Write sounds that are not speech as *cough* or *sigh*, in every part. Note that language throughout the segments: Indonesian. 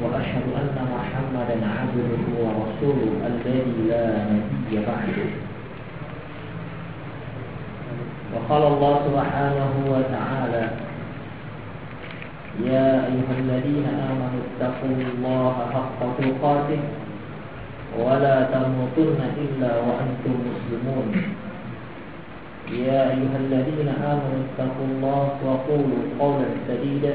وأشهد أن محمدا عبده ورسوله الذي لا نبي بعده. وقال الله سبحانه وتعالى يا أيها الذين آمنوا اتقوا الله حق تقاته ولا تموتن إلا وأنتم مسلمون. يا أيها الذين آمنوا اتقوا الله وقولوا قولا سديدا.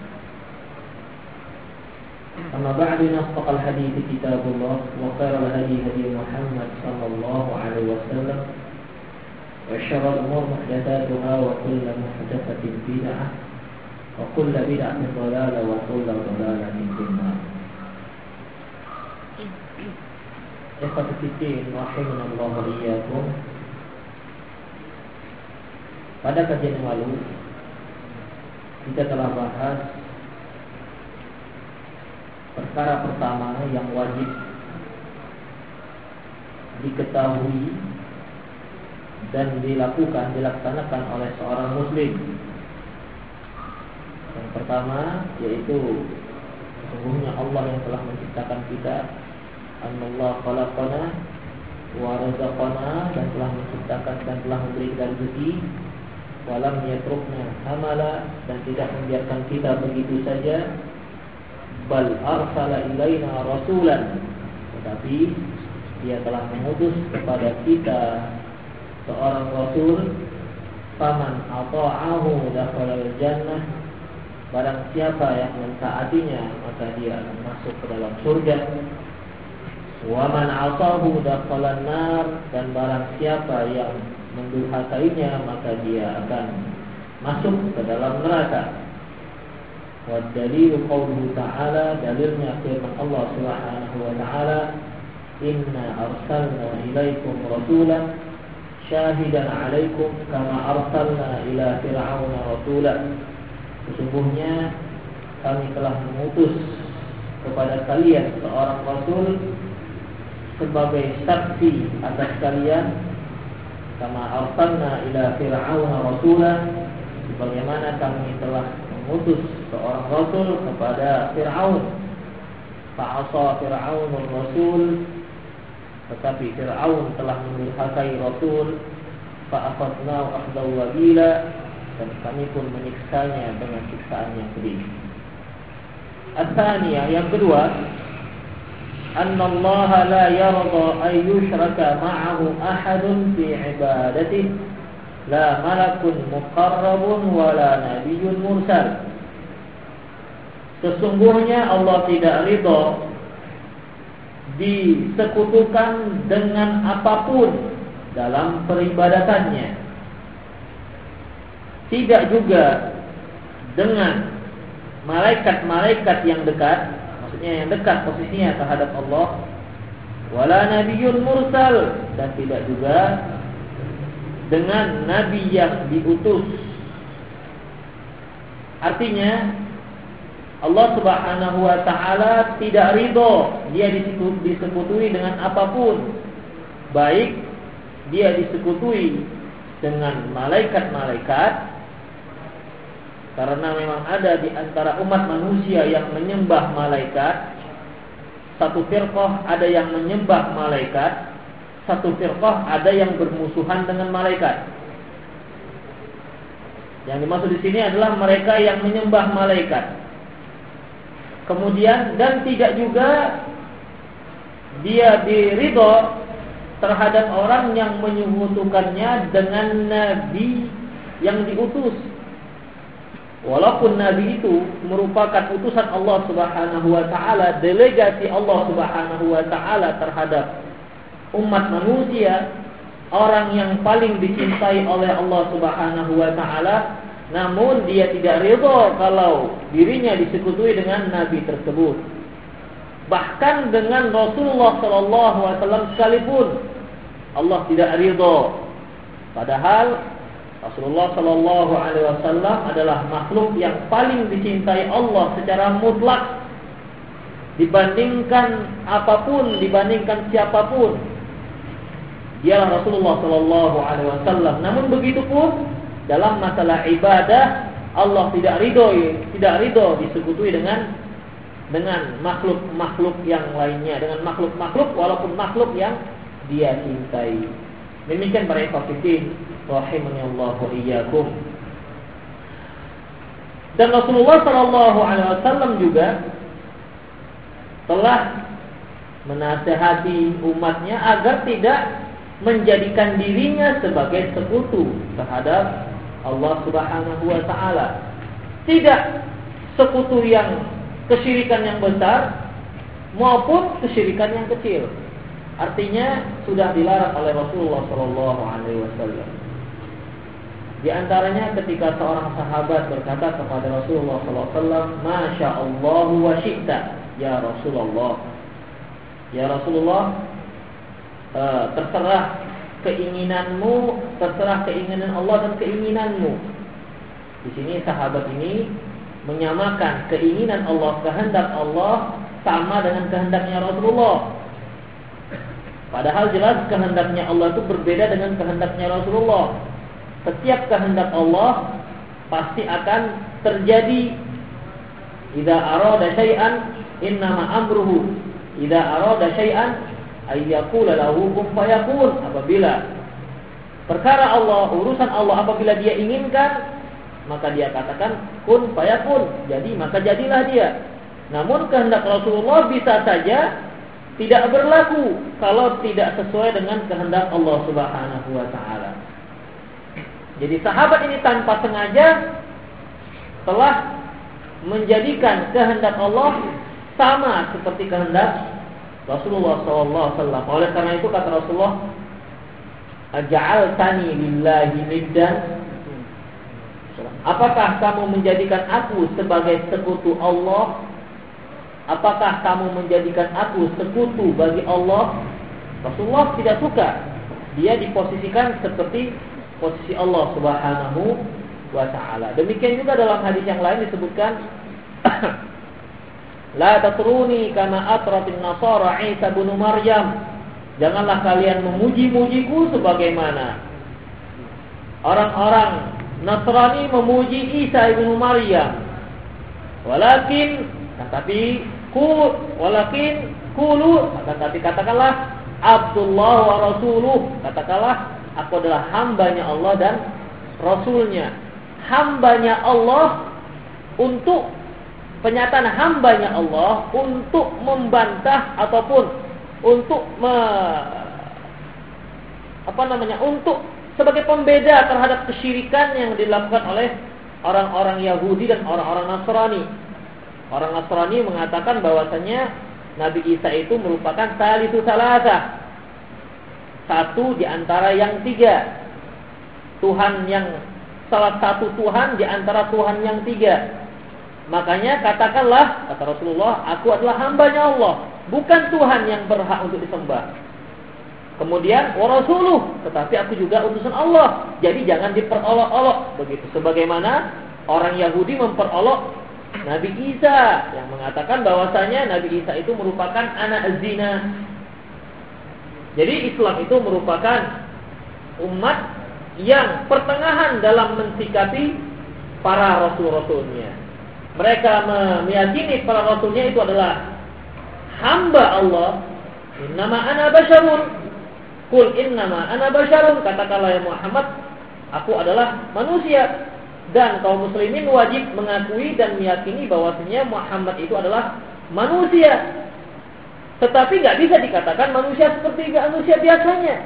أما بعد نصدق الحديث كتاب الله وخير الهدي هدي محمد صلى الله عليه وسلم وشر الأمور محدثاتها وكل محدثة بدعة وكل بدعة ضلالة وكل ضلالة في النار Ikhwati fitin rahimanallahu wa iyyakum. Pada kajian lalu kita telah bahas perkara pertama yang wajib diketahui dan dilakukan dilaksanakan oleh seorang muslim. Yang pertama yaitu sesungguhnya Allah yang telah menciptakan kita. Allah khalaqana wa razaqana dan telah menciptakan dan telah memberi kita rezeki walam yatrukna hamala dan tidak membiarkan kita begitu saja bal arsala ilaina rasulan. Tetapi dia telah mengutus kepada kita seorang rasul faman ata'ahu dakhala jannah. Barang siapa yang mentaatinya maka dia akan masuk ke dalam surga. Waman asahu dakhalan nar. Dan barang siapa yang mendurhakainya maka dia akan masuk ke dalam neraka. Dalilu qawluhu ta'ala dalilnya firman Subhanahu wa ta'ala Inna arsalna ilaikum rasulan syahidan 'alaikum kama arsalna ila fir'auna rasulan Sesungguhnya kami telah mengutus kepada kalian seorang rasul sebagai saksi atas kalian. Kama arsalna ila fir'auna rasulan sebagaimana kami telah mengutus seorang rasul kepada Fir'aun fa'asa Fir'aunur rasul tetapi Fir'aun telah mendurhakai rasul fa'afatnau akhdaw wabila dan kami pun menyiksanya dengan siksaan yang pedih Asaniyah yang kedua أن الله لا يرضى أن يشرك معه أحد في عبادته La malakun muqarrabun wa la mursal. Sesungguhnya Allah tidak ridho disekutukan dengan apa pun dalam peribadatannya. Tidak juga dengan malaikat-malaikat yang dekat, maksudnya yang dekat posisinya terhadap Allah, wala nabiyun mursal dan tidak juga dengan nabi yang diutus. Artinya Allah Subhanahu wa taala tidak ridho. Dia disekutui dengan apa pun. Baik dia disekutui dengan malaikat-malaikat karena memang ada di antara umat manusia yang menyembah malaikat. Satu firqah ada yang menyembah malaikat satu firqah ada yang bermusuhan dengan malaikat yang dimaksud di sini adalah mereka yang menyembah malaikat Kemudian dan tidak juga dia diridho terhadap orang yang menyebutkannya dengan nabi yang diutus. Walaupun nabi itu merupakan utusan Allah Subhanahu wa taala, delegasi Allah Subhanahu wa taala terhadap umat manusia, orang yang paling dicintai oleh Allah Subhanahu wa taala, namun dia tidak ridho kalau dirinya disekutuai dengan nabi tersebut. Bahkan dengan Rasulullah sallallahu alaihi wasallam sekalipun Allah tidak ridho. Padahal Rasulullah Shallallahu Alaihi Wasallam adalah makhluk yang paling dicintai Allah secara mutlak dibandingkan apa pun, dibandingkan siapa pun. Dia Rasulullah Shallallahu Alaihi Wasallam. Namun begitu pun dalam masalah ibadah Allah tidak ridho, tidak ridho disebutui dengan dengan makhluk-makhluk yang lainnya, dengan makhluk-makhluk walaupun makhluk yang dia cintai. Demikian para rahimani Allah iyyakum. Dan Rasulullah sallallahu alaihi wasallam juga telah menasehati umatnya agar tidak menjadikan dirinya sebagai sekutu terhadap Allah Subhanahu wa taala. Tidak sekutu yang kesyirikan yang besar maupun kesyirikan yang kecil. Artinya sudah dilarang oleh Rasulullah Shallallahu Alaihi Wasallam. Di antaranya ketika seorang sahabat berkata kepada Rasulullah SAW, Masya Allah wa syi'ta, Ya Rasulullah. Ya Rasulullah, uh, terserah keinginanmu, terserah keinginan Allah dan keinginanmu. Di sini sahabat ini menyamakan keinginan Allah, kehendak Allah sama dengan kehendaknya Rasulullah. Padahal jelas kehendaknya Allah itu berbeda dengan kehendaknya Rasulullah setiap kehendak Allah pasti akan terjadi. Idza arada syai'an innama amruhu idza arada syai'an ay yaqula lahu kun. Apabila perkara Allah, urusan Allah apabila dia inginkan, maka dia katakan kun fayakun. Jadi maka jadilah dia. Namun kehendak Rasulullah bisa saja tidak berlaku kalau tidak sesuai dengan kehendak Allah Subhanahu wa taala. Jadi sahabat ini tanpa sengaja telah menjadikan kehendak Allah sama seperti kehendak Rasulullah SAW. Oleh karena itu kata Rasulullah, Ajal tani lillahi niddan. Apakah kamu menjadikan aku sebagai sekutu Allah? Apakah kamu menjadikan aku sekutu bagi Allah? Rasulullah tidak suka. Dia diposisikan seperti posisi Allah Subhanahu wa taala. Demikian juga dalam hadis yang lain disebutkan *clears throat* La tatruni kama atratin nasara Isa bin Maryam. Janganlah kalian memuji-mujiku sebagaimana orang-orang Nasrani memuji Isa bin Maryam. Walakin tetapi ku walakin kulu tetapi katakanlah Abdullah wa rasuluh katakanlah Aku adalah hambanya Allah dan Rasulnya. Hambanya Allah untuk penyataan hambanya Allah untuk membantah ataupun untuk me, apa namanya untuk sebagai pembeda terhadap kesyirikan yang dilakukan oleh orang-orang Yahudi dan orang-orang Nasrani. Orang Nasrani mengatakan bahwasanya Nabi Isa itu merupakan salisu salasa, satu di antara yang tiga. Tuhan yang salah satu Tuhan di antara Tuhan yang tiga. Makanya katakanlah kata Rasulullah, aku adalah hambanya Allah, bukan Tuhan yang berhak untuk disembah. Kemudian warasuluh, tetapi aku juga utusan Allah. Jadi jangan diperolok-olok begitu. Sebagaimana orang Yahudi memperolok Nabi Isa yang mengatakan bahwasanya Nabi Isa itu merupakan anak zina. Jadi Islam itu merupakan umat yang pertengahan dalam mensikapi para rasul-rasulnya. Mereka meyakini para rasulnya itu adalah hamba Allah. Innama ana basyarun. Kul innama ana basyarun. Katakanlah ya Muhammad, aku adalah manusia. dan kaum muslimin wajib mengakui dan meyakini bahwasanya Muhammad itu adalah manusia. Tetapi nggak bisa dikatakan manusia seperti manusia biasanya.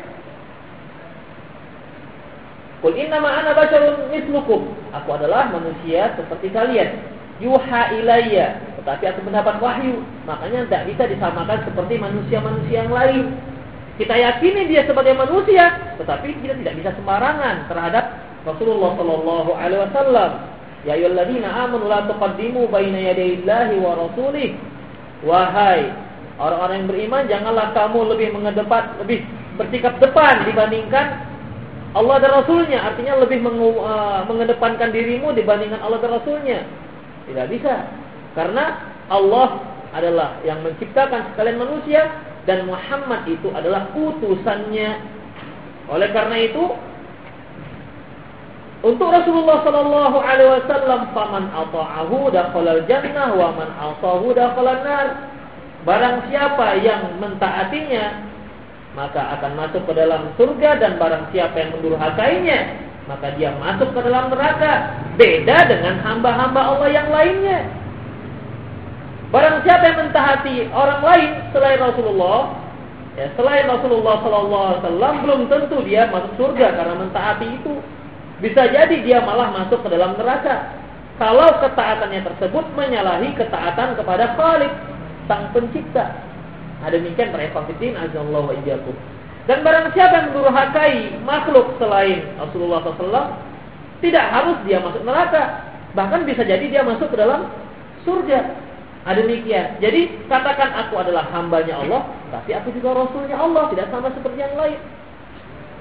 Kul inna ana basyarun mislukum. Aku adalah manusia seperti kalian. Yuha ilayya. Tetapi aku mendapat wahyu. Makanya tidak bisa disamakan seperti manusia-manusia yang lain. Kita yakini dia sebagai manusia, tetapi kita tidak bisa sembarangan terhadap Rasulullah Shallallahu Alaihi Wasallam. Ya ayyuhalladzina amanu la tuqaddimu baina yadayillahi wa rasulih. Wahai orang-orang yang beriman, janganlah kamu lebih mengedepan, lebih bersikap depan dibandingkan Allah dan Rasulnya. Artinya lebih uh, mengedepankan dirimu dibandingkan Allah dan Rasulnya. Tidak bisa. Karena Allah adalah yang menciptakan sekalian manusia dan Muhammad itu adalah utusannya. Oleh karena itu, untuk Rasulullah Sallallahu Alaihi Wasallam, faman ata'ahu dakhalal jannah wa man asahu dakhalal nar. Barang siapa yang mentaatinya, maka akan masuk ke dalam surga dan barang siapa yang mendurhakainya, maka dia masuk ke dalam neraka. Beda dengan hamba-hamba Allah yang lainnya. Barang siapa yang mentaati orang lain selain Rasulullah, ya, selain Rasulullah Sallallahu Alaihi Wasallam belum tentu dia masuk surga karena mentaati itu. Bisa jadi dia malah masuk ke dalam neraka. Kalau ketaatannya tersebut menyalahi ketaatan kepada Khalik, sang pencipta. Ada demikian para ikhwatiddin azallahu wa Dan barang siapa yang mendurhakai makhluk selain Rasulullah SAW, tidak harus dia masuk neraka. Bahkan bisa jadi dia masuk ke dalam surga. Ada demikian. Jadi katakan aku adalah hambanya Allah, tapi aku juga rasulnya Allah, tidak sama seperti yang lain.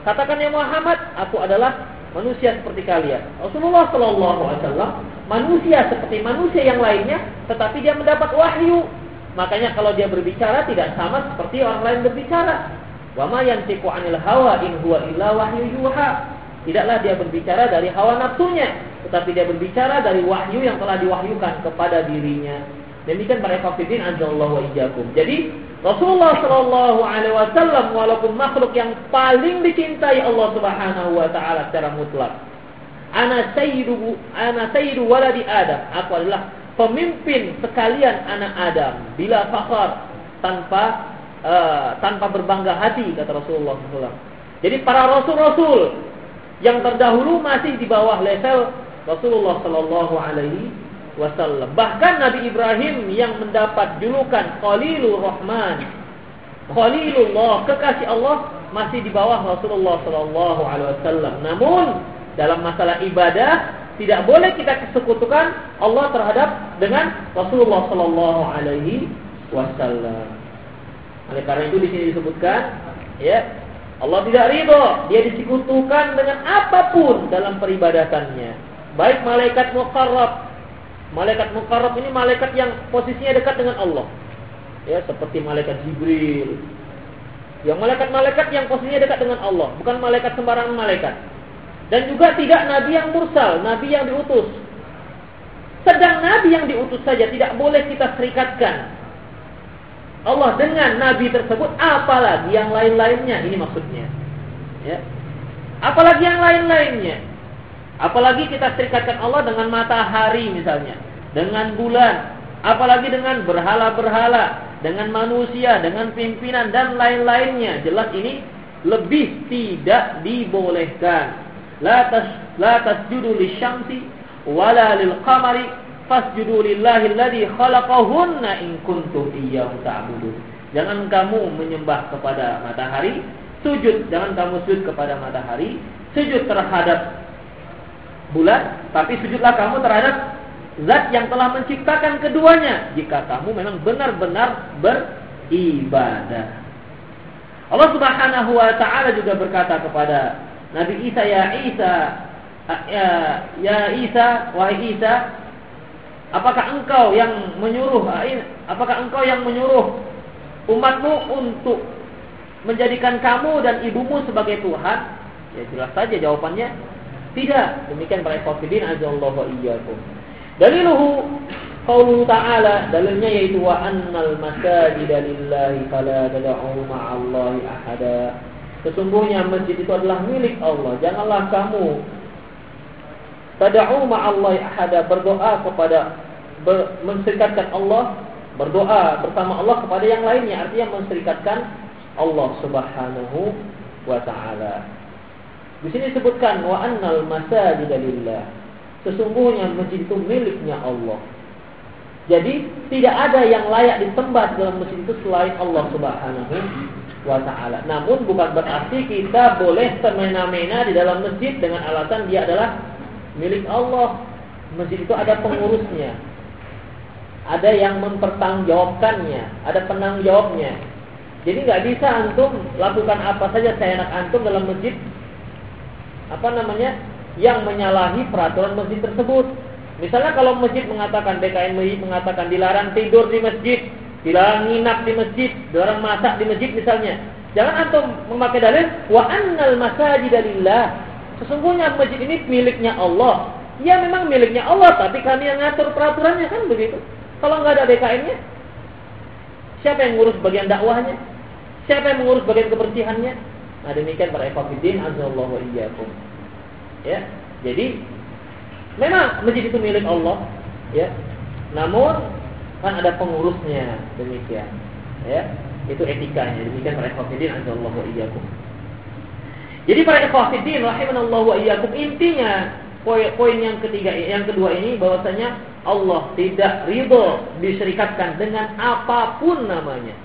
Katakan ya Muhammad, aku adalah manusia seperti kalian. Rasulullah Shallallahu Alaihi Wasallam manusia seperti manusia yang lainnya, tetapi dia mendapat wahyu. Makanya kalau dia berbicara tidak sama seperti orang lain berbicara. Wa ma yantiqu 'anil hawa in huwa illa wahyu yuha. Tidaklah dia berbicara dari hawa nafsunya, tetapi dia berbicara dari wahyu yang telah diwahyukan kepada dirinya. Demikian para kafirin anzalallahu wa iyyakum. Jadi Rasulullah Shallallahu alaihi wasallam walaupun makhluk yang paling dicintai Allah Subhanahu wa taala secara mutlak. Ana sayyidu ana sayyidu waladi Adam. Aku adalah pemimpin sekalian anak Adam bila fakhar tanpa uh, tanpa berbangga hati kata Rasulullah SAW. Jadi para rasul-rasul yang terdahulu masih di bawah level Rasulullah Shallallahu alaihi wasallam. Bahkan Nabi Ibrahim yang mendapat julukan Khalilur Rahman, Khalilullah, kekasih Allah masih di bawah Rasulullah sallallahu alaihi wasallam. Namun dalam masalah ibadah tidak boleh kita kesekutukan Allah terhadap dengan Rasulullah sallallahu alaihi wasallam. Oleh karena itu di sini disebutkan ya Allah tidak ridho dia disekutukan dengan apa pun dalam peribadatannya. Baik malaikat muqarrab Malaikat mukarrab ini malaikat yang posisinya dekat dengan Allah. Ya, seperti malaikat Jibril. Yang malaikat-malaikat yang posisinya dekat dengan Allah, bukan malaikat sembarangan malaikat. Dan juga tidak nabi yang mursal, nabi yang diutus. Sedang nabi yang diutus saja tidak boleh kita serikatkan Allah dengan nabi tersebut apalagi yang lain-lainnya ini maksudnya. Ya. Apalagi yang lain-lainnya. Apalagi kita serikatkan Allah dengan matahari misalnya, dengan bulan, apalagi dengan berhala-berhala, dengan manusia, dengan pimpinan dan lain-lainnya. Jelas ini lebih tidak dibolehkan. La tas la tasjudu wala lil qamari fasjudu lillahi alladhi khalaqahunna in. Jangan kamu menyembah kepada matahari, sujud jangan kamu sujud kepada matahari, sujud terhadap bulan, tapi sujudlah kamu terhadap zat yang telah menciptakan keduanya jika kamu memang benar-benar beribadah. Allah Subhanahu wa taala juga berkata kepada Nabi Isa ya Isa ya, ya Isa wahai Isa apakah engkau yang menyuruh apakah engkau yang menyuruh umatmu untuk menjadikan kamu dan ibumu sebagai Tuhan? Ya jelas saja jawabannya tidak. Demikian para ikhwatiddin azallahu iyyakum. Daliluhu qaulu ta'ala dalilnya yaitu wa annal masajida lillahi fala tad'u ma'allahi ahada. Sesungguhnya masjid itu adalah milik Allah. Janganlah kamu tad'u ma'allahi ahada berdoa kepada ber, menserikatkan Allah berdoa bersama Allah kepada yang lainnya artinya menserikatkan Allah Subhanahu wa taala. Di sini disebutkan wa annal masajid lillah. Sesungguhnya masjid itu miliknya Allah. Jadi tidak ada yang layak disembah dalam masjid itu selain Allah Subhanahu wa taala. Namun bukan berarti kita boleh semena-mena di dalam masjid dengan alasan dia adalah milik Allah. Masjid itu ada pengurusnya. Ada yang mempertanggungjawabkannya, ada penanggung jawabnya. Jadi nggak bisa antum lakukan apa saja saya enak antum dalam masjid apa namanya yang menyalahi peraturan masjid tersebut. Misalnya kalau masjid mengatakan DKMI mengatakan dilarang tidur di masjid, dilarang nginap di masjid, dilarang masak di masjid misalnya. Jangan antum memakai dalil wa annal masajid lillah. Sesungguhnya masjid ini miliknya Allah. Ya memang miliknya Allah, tapi kami yang ngatur peraturannya kan begitu. Kalau nggak ada DKM-nya, siapa yang ngurus bagian dakwahnya? Siapa yang mengurus bagian kebersihannya? Nah demikian para ekafidin azallahu iyyakum. Ya. Jadi memang masjid itu milik Allah, ya. Namun kan ada pengurusnya demikian. Ya. Itu etikanya. Demikian para ekafidin azallahu iyyakum. Jadi para ekafidin rahimanallahu wa iyyakum intinya poin yang ketiga yang kedua ini bahwasanya Allah tidak ridho diserikatkan dengan apa pun namanya.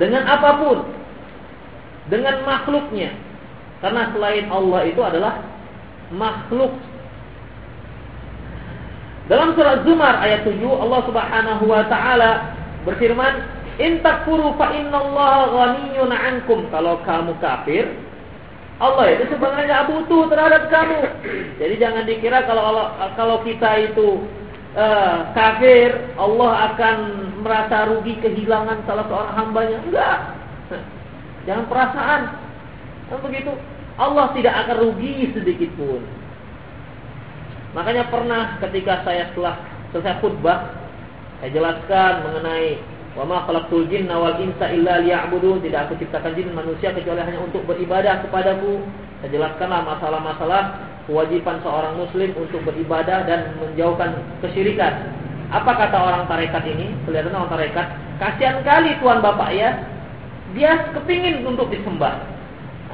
Dengan apa pun dengan makhluknya. Karena selain Allah itu adalah makhluk. Dalam surat Zumar ayat 7 Allah Subhanahu wa taala berfirman, "In takfuru fa innallaha ghaniyyun 'ankum." Kalau kamu kafir, Allah itu sebenarnya butuh terhadap kamu. Jadi jangan dikira kalau Allah, kalau kita itu uh, kafir, Allah akan merasa rugi kehilangan salah seorang hambanya. Enggak. Jangan perasaan. Kan begitu. Allah tidak akan rugi sedikit pun. Makanya pernah ketika saya setelah selesai khutbah, saya jelaskan mengenai wa ma khalaqtul jinna wal insa illa liya'budun, tidak aku ciptakan jin manusia kecuali hanya untuk beribadah kepadaku. Saya jelaskanlah masalah-masalah kewajiban seorang muslim untuk beribadah dan menjauhkan kesyirikan. Apa kata orang tarekat ini? Kelihatan orang tarekat, kasihan kali tuan bapak ya, dia kepingin untuk disembah.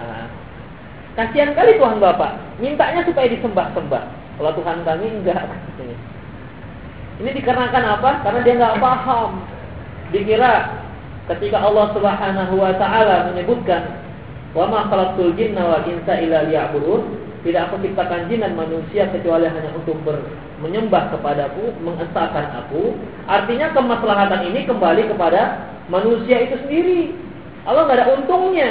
Nah, kasihan kali Tuhan Bapak, mintanya supaya disembah-sembah. Kalau Tuhan kami enggak. Ini dikarenakan apa? Karena dia enggak paham. Dikira ketika Allah Subhanahu wa taala menyebutkan wa ma khalaqtul jinna wal insa illa liya'budun, tidak aku ciptakan jin dan manusia kecuali hanya untuk ber, menyembah kepadaku, mengesahkan aku. Artinya kemaslahatan ini kembali kepada manusia itu sendiri. Allah nggak ada untungnya.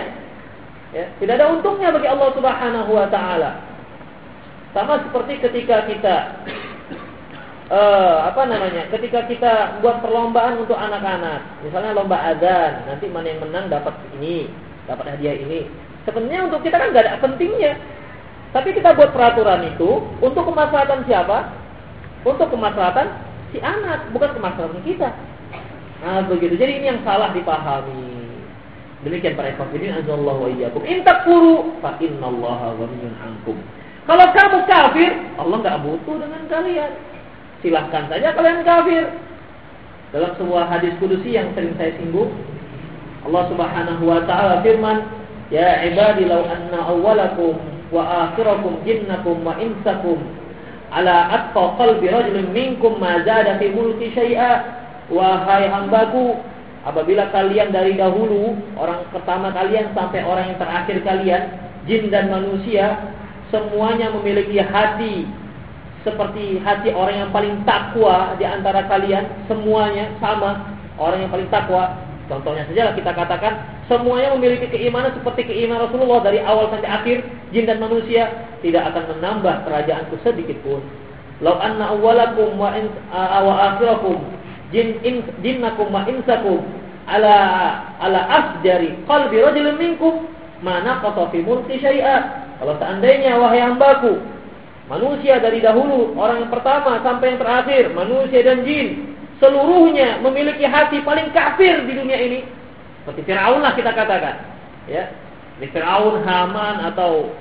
Ya, tidak ada untungnya bagi Allah Subhanahu wa taala. Sama seperti ketika kita uh, apa namanya? Ketika kita buat perlombaan untuk anak-anak, misalnya lomba azan, nanti mana yang menang dapat ini, dapat hadiah ini. Sebenarnya untuk kita kan nggak ada pentingnya. Tapi kita buat peraturan itu untuk kemaslahatan siapa? Untuk kemaslahatan si anak, bukan kemaslahatan kita. Nah, begitu. Jadi ini yang salah dipahami. Demikian para kafirin azallahu wa iyyakum. In takfuru fa innallaha ghaniyyun ankum. Kalau kamu kafir, Allah nggak butuh dengan kalian. Silahkan saja kalian kafir. Dalam sebuah hadis kudusi yang sering saya singgung, Allah Subhanahu wa taala firman, "Ya ibadi law anna awwalakum wa akhirakum jinnakum wa insakum ala atqa qalbi rajulin minkum ma zada fi mulki syai'a." Wahai hambaku, Apabila kalian dari dahulu orang pertama kalian sampai orang yang terakhir kalian, jin dan manusia, semuanya memiliki hati seperti hati orang yang paling takwa di antara kalian, semuanya sama orang yang paling takwa. Contohnya saja kita katakan semuanya memiliki keimanan seperti keimanan Rasulullah dari awal sampai akhir, jin dan manusia tidak akan menambah kerajaanku sedikit pun. Lau anna awwalakum wa, in, wa akhirakum jin in, jinnakum wa insakum ala ala afjari qalbi rajulin minkum mana qata fi mulki syai'a kalau seandainya wahai hambaku manusia dari dahulu orang yang pertama sampai yang terakhir manusia dan jin seluruhnya memiliki hati paling kafir di dunia ini. Seperti Firaun lah kita katakan ya. Firaun Haman atau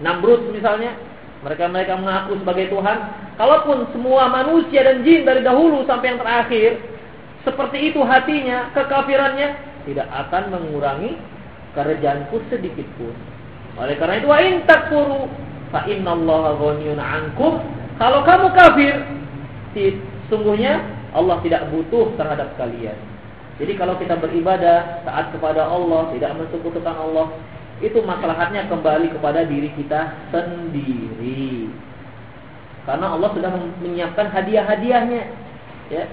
Namrud misalnya mereka-mereka mengaku sebagai Tuhan, kalaupun semua manusia dan jin dari dahulu sampai yang terakhir seperti itu hatinya, kekafirannya tidak akan mengurangi kerjaanku sedikit pun. Oleh karena itu, wa takfuru fa innallaha ghaniyun 'ankum. Kalau kamu kafir, sungguhnya Allah tidak butuh terhadap kalian. Jadi kalau kita beribadah taat kepada Allah, tidak mensekutukan Allah, itu masalahnya kembali kepada diri kita sendiri. Karena Allah sudah menyiapkan hadiah-hadiahnya. Ya.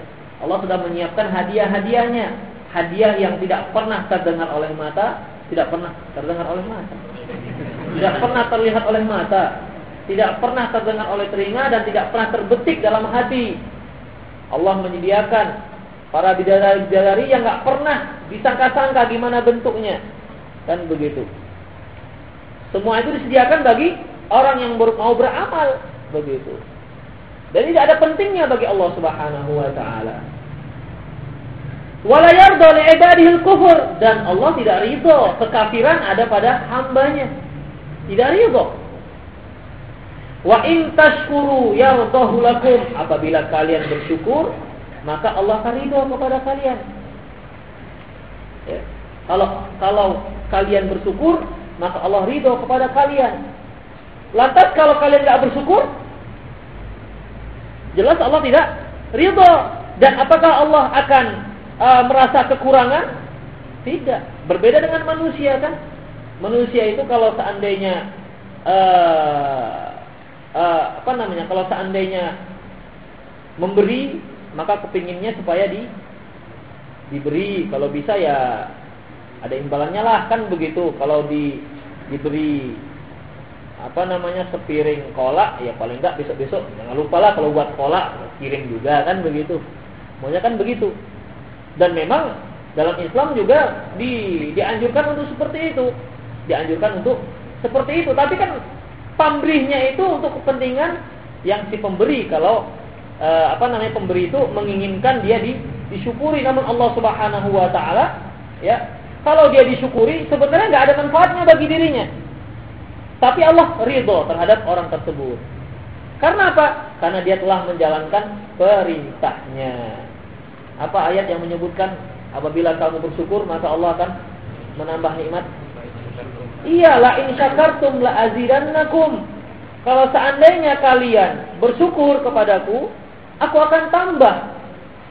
Allah sudah menyiapkan hadiah-hadiahnya. Hadiah yang tidak pernah terdengar oleh mata, tidak pernah terdengar oleh mata. Tidak pernah terlihat oleh mata, tidak pernah terdengar oleh telinga dan tidak pernah terbetik dalam hati. Allah menyediakan para bidadari-bidadari yang nggak pernah disangka-sangka gimana bentuknya. Kan begitu. Semua itu disediakan bagi orang yang mau beramal begitu. Dan tidak ada pentingnya bagi Allah Subhanahu wa taala. Wala yarda kufur dan Allah tidak ridho kekafiran ada pada hambanya. Tidak ridho. Wa in tashkuru yardahu lakum apabila kalian bersyukur maka Allah akan ridho kepada kalian. Ya. Kalau kalau kalian bersyukur maka Allah ridho kepada kalian. Lantas kalau kalian tidak bersyukur, jelas Allah tidak ridho. Dan apakah Allah akan uh, merasa kekurangan? Tidak. Berbeda dengan manusia kan? Manusia itu kalau seandainya uh, uh, apa namanya? Kalau seandainya memberi, maka kepinginnya supaya di diberi. Kalau bisa ya ada imbalannya lah kan begitu kalau di diberi apa namanya sepiring kolak ya paling enggak besok-besok jangan lupa lah kalau buat kolak kirim juga kan begitu maunya kan begitu dan memang dalam Islam juga di, dianjurkan untuk seperti itu dianjurkan untuk seperti itu tapi kan pamrihnya itu untuk kepentingan yang si pemberi kalau eh, apa namanya pemberi itu menginginkan dia di, disyukuri namun Allah Subhanahu wa taala ya kalau dia disyukuri, sebenarnya nggak ada manfaatnya bagi dirinya. Tapi Allah ridho terhadap orang tersebut. Karena apa? Karena dia telah menjalankan perintahnya. Apa ayat yang menyebutkan apabila kamu bersyukur maka Allah akan menambah nikmat? Iya, la in syakartum la azidannakum. Kalau seandainya kalian bersyukur kepadaku, aku akan tambah.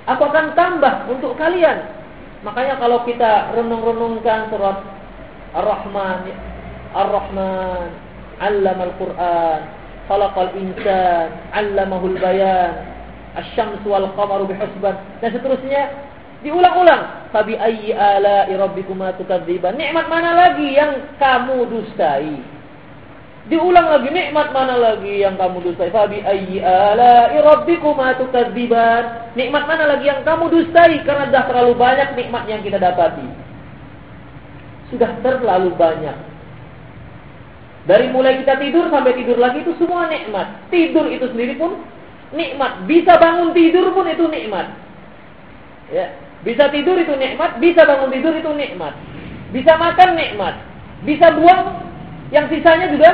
Aku akan tambah untuk kalian. Makanya kalau kita renung-renungkan surat Ar-Rahman, Ar-Rahman, Allama Al-Quran, Khalaqal Insan, Allamahul Bayan, Asy-Syams wal Qamaru bihusban dan seterusnya diulang-ulang. Fabi ayyi ala'i rabbikuma tukadziban? Nikmat mana lagi yang kamu dustai? Diulang lagi nikmat mana lagi yang kamu dustai? Fabi ayyi ala'i rabbikuma tukadziban? Nikmat mana lagi yang kamu dustai karena sudah terlalu banyak nikmat yang kita dapati. Sudah terlalu banyak. Dari mulai kita tidur sampai tidur lagi itu semua nikmat. Tidur itu sendiri pun nikmat. Bisa bangun tidur pun itu nikmat. Ya, bisa tidur itu nikmat, bisa bangun tidur itu nikmat. Bisa makan nikmat. Bisa buang yang sisanya juga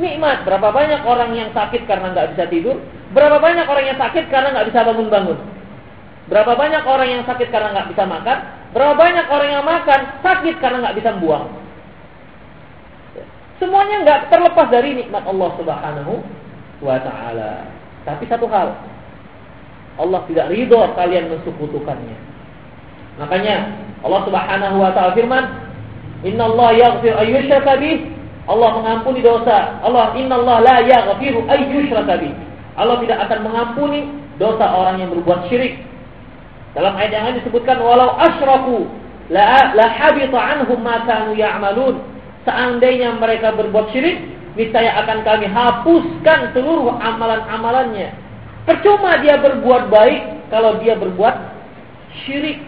nikmat. Berapa banyak orang yang sakit karena nggak bisa tidur? Berapa banyak orang yang sakit karena nggak bisa bangun-bangun? Berapa banyak orang yang sakit karena nggak bisa makan? Berapa banyak orang yang makan sakit karena nggak bisa buang? Semuanya nggak terlepas dari nikmat Allah Subhanahu wa taala. Tapi satu hal, Allah tidak ridho kalian mensekutukannya. Makanya Allah Subhanahu wa taala firman, "Inna Allah yaghfir ayyushraka bih Allah mengampuni dosa. Allah Allah la yaghfiru ayyushraka bih. Allah tidak akan mengampuni dosa orang yang berbuat syirik. Dalam ayat yang lain disebutkan walau asyraku la la habita anhum ma kanu ya'malun. Seandainya mereka berbuat syirik, niscaya akan kami hapuskan seluruh amalan-amalannya. Percuma dia berbuat baik kalau dia berbuat syirik.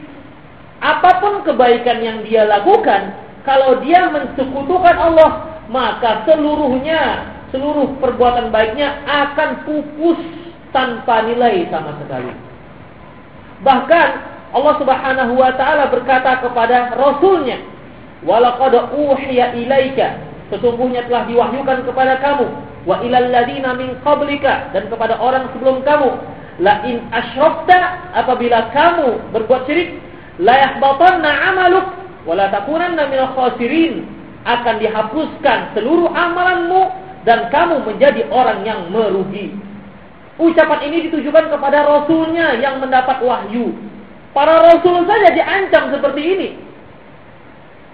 Apa pun kebaikan yang dia lakukan, kalau dia mensekutukan Allah, maka seluruhnya, seluruh perbuatan baiknya akan pupus tanpa nilai sama sekali. Bahkan Allah Subhanahu wa taala berkata kepada rasulnya, "Walaqad uhiya ilaika" Sesungguhnya telah diwahyukan kepada kamu wa ilal ladina min qablika dan kepada orang sebelum kamu la in asyrakta apabila kamu berbuat syirik la yahbatanna amaluk wa la takunanna minal khasirin akan dihapuskan seluruh amalanmu dan kamu menjadi orang yang merugi. Ucapan ini ditujukan kepada rasulnya yang mendapat wahyu. Para rasul saja diancam seperti ini.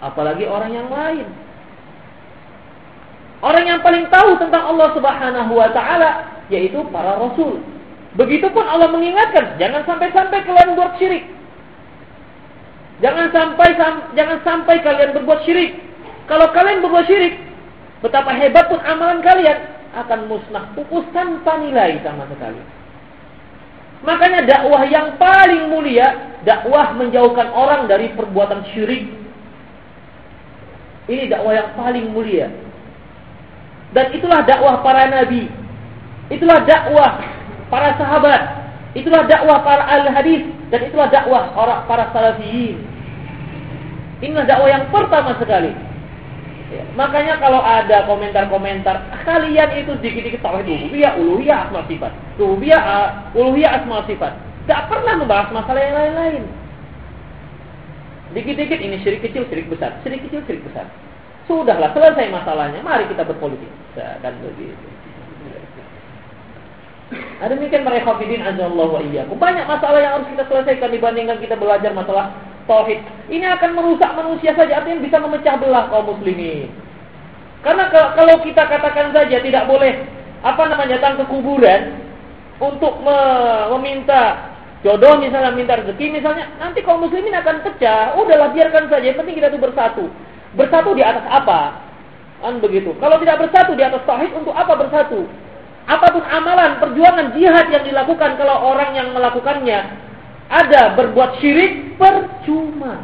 Apalagi orang yang lain. Orang yang paling tahu tentang Allah Subhanahu wa taala yaitu para rasul. Begitupun Allah mengingatkan, jangan sampai-sampai kalian berbuat syirik. Jangan sampai jangan sampai kalian berbuat syirik. Kalau kalian berbuat syirik, betapa hebat pun amalan kalian akan musnah pupus tanpa nilai sama sekali. Makanya dakwah yang paling mulia, dakwah menjauhkan orang dari perbuatan syirik. Ini dakwah yang paling mulia. Dan itulah dakwah para nabi. Itulah dakwah para sahabat. Itulah dakwah para ahli hadis dan itulah dakwah orang para salafiyin. Inilah dakwah yang pertama sekali. Ya, makanya kalau ada komentar-komentar kalian itu sedikit-sedikit tauhid uluhiyah, uluhiyah asma sifat. Uluhiyah, uh, uluhiyah asma sifat. Gak pernah membahas masalah yang lain-lain. Dikit-dikit ini syirik kecil, syirik besar, syirik kecil, syirik besar. Sudahlah, selesai masalahnya. Mari kita berpolitik. Dan begitu. Ada demikian mereka fidin Allah wa iyyakum. Banyak masalah yang harus kita selesaikan dibandingkan kita belajar masalah tauhid. Ini akan merusak manusia saja, artinya bisa memecah belah kaum muslimin. Karena kalau kita katakan saja tidak boleh apa namanya datang ke kuburan untuk me meminta jodoh misalnya minta rezeki misalnya nanti kaum muslimin akan pecah. Udahlah biarkan saja, yang penting kita itu bersatu. Bersatu di atas apa? Kan begitu. Kalau tidak bersatu di atas tauhid untuk apa bersatu? Apa pun amalan, perjuangan jihad yang dilakukan kalau orang yang melakukannya ada berbuat syirik percuma.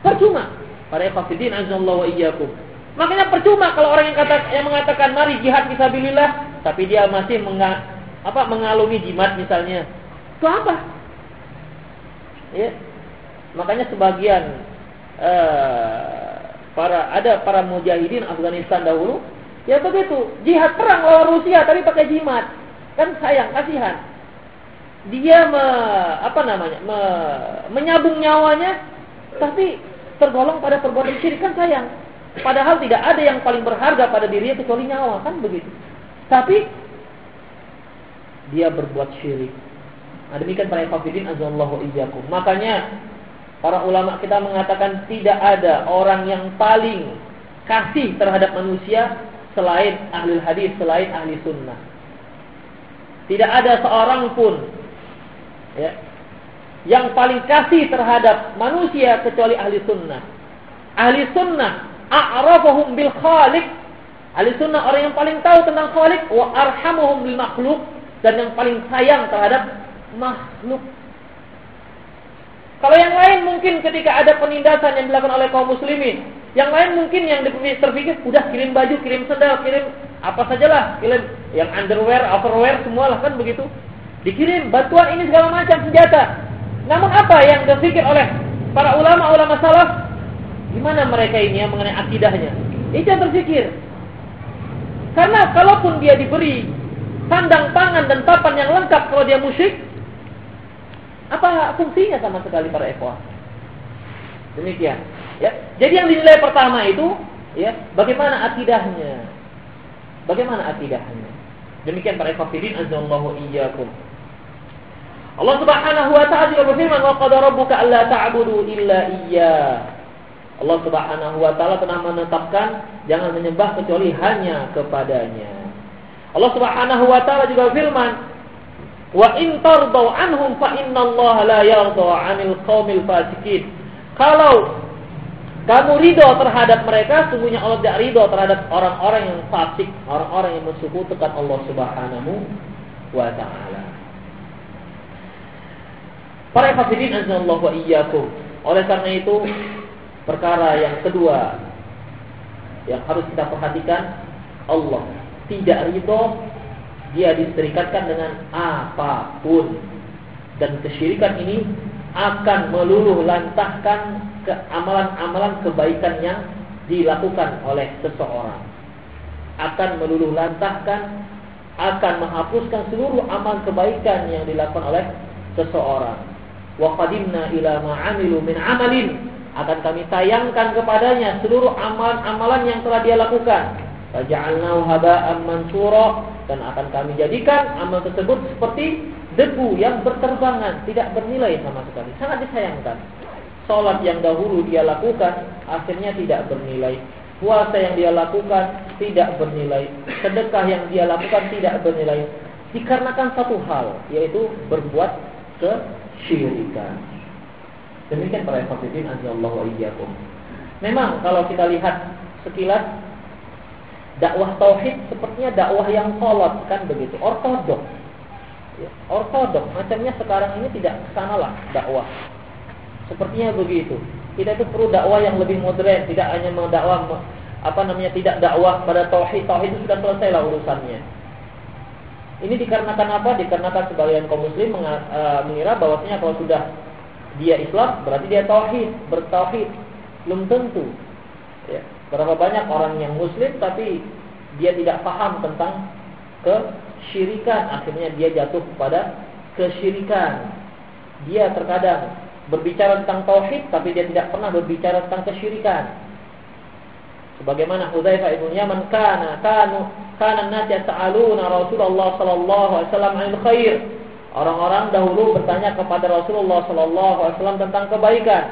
Percuma. Para ikhwatiddin azallahu wa iyyakum. Makanya percuma kalau orang yang kata yang mengatakan mari jihad fisabilillah tapi dia masih menga, apa mengalumi jimat misalnya. Itu apa? Ya. Makanya sebagian uh, para ada para mujahidin Afghanistan dahulu ya begitu jihad perang lawan Rusia tapi pakai jimat kan sayang kasihan dia me, apa namanya me, menyabung nyawanya tapi tergolong pada perbuatan syirik kan sayang. Padahal tidak ada yang paling berharga pada dirinya kecuali nyawa kan begitu. Tapi dia berbuat syirik. Nah, demikian para kafirin azallahu iyyakum. Makanya Para ulama kita mengatakan tidak ada orang yang paling kasih terhadap manusia selain ahli hadis, selain ahli sunnah. Tidak ada seorang pun ya, yang paling kasih terhadap manusia kecuali ahli sunnah. Ahli sunnah a'rafahum bil khaliq. Ahli sunnah orang yang paling tahu tentang khaliq wa arhamuhum bil makhluk dan yang paling sayang terhadap makhluk kalau yang lain mungkin ketika ada penindasan yang dilakukan oleh kaum muslimin, yang lain mungkin yang terpikir udah kirim baju, kirim sendal, kirim apa sajalah, kirim yang underwear, outerwear semualah kan begitu. Dikirim bantuan ini segala macam senjata. Namun apa yang terpikir oleh para ulama-ulama salaf? Gimana mereka ini yang mengenai akidahnya? Itu yang terpikir. Karena kalaupun dia diberi sandang pangan dan papan yang lengkap kalau dia musyrik, apa fungsinya sama sekali para ikhwah? Demikian. Ya. Jadi yang dinilai pertama itu ya, bagaimana akidahnya? Bagaimana akidahnya? Demikian para ikhwatirin azallahu iyyakum. Allah Subhanahu wa taala juga berfirman, "Wa qad rabbuka alla ta'budu illa iyyah." Allah Subhanahu wa taala telah menetapkan jangan menyembah kecuali hanya kepadanya. Allah Subhanahu wa taala juga berfirman, Wa in tardau anhum fa innallaha la yarda 'anil qaumil fasikin. Kalau kamu ridho terhadap mereka, sungguhnya Allah tidak ridho terhadap orang-orang yang fasik, orang-orang yang mensekutukan Allah Subhanahu wa taala. Para kafirin azallahu wa iyyakum. Oleh karena itu, perkara yang kedua yang harus kita perhatikan, Allah tidak ridho dia diserikatkan dengan apa pun dan kesyirikan ini akan meluluh lantahkan ke amalan-amalan kebaikan yang dilakukan oleh seseorang akan meluluh lantahkan, akan menghapuskan seluruh amal kebaikan yang dilakukan oleh seseorang. Wa qadimna ila ma min amalin akan kami tayangkan kepadanya seluruh amalan-amalan yang telah dia lakukan. Faja'alnahu haba'an mansura dan akan kami jadikan amal tersebut seperti debu yang berterbangan, tidak bernilai sama sekali. Sangat disayangkan. Salat yang dahulu dia lakukan akhirnya tidak bernilai. Puasa yang dia lakukan tidak bernilai. Sedekah yang dia lakukan tidak bernilai. Dikarenakan satu hal, yaitu berbuat kesyirikan. Demikian para hafidin azallahu wa. Memang kalau kita lihat sekilas dakwah tauhid sepertinya dakwah yang kolot kan begitu, ortodok. Ya, ortodok macamnya sekarang ini tidak ke sanalah dakwah. Sepertinya begitu. Kita itu perlu dakwah yang lebih modern, tidak hanya mendakwah apa namanya tidak dakwah pada tauhid. Tauhid itu sudah selesai lah urusannya. Ini dikarenakan apa? Dikarenakan sebagian kaum muslim eh, mengira bahwasanya kalau sudah dia Islam berarti dia tauhid, bertauhid. Belum tentu. Ya. Berapa banyak orang yang muslim tapi dia tidak paham tentang kesyirikan, akhirnya dia jatuh kepada kesyirikan. Dia terkadang berbicara tentang tauhid tapi dia tidak pernah berbicara tentang kesyirikan. Sebagaimana Hudzaifah bin Yaman kana kanu kana an-nas Rasulullah sallallahu alaihi wasallam 'anil khair Orang-orang dahulu bertanya kepada Rasulullah sallallahu alaihi wasallam tentang kebaikan.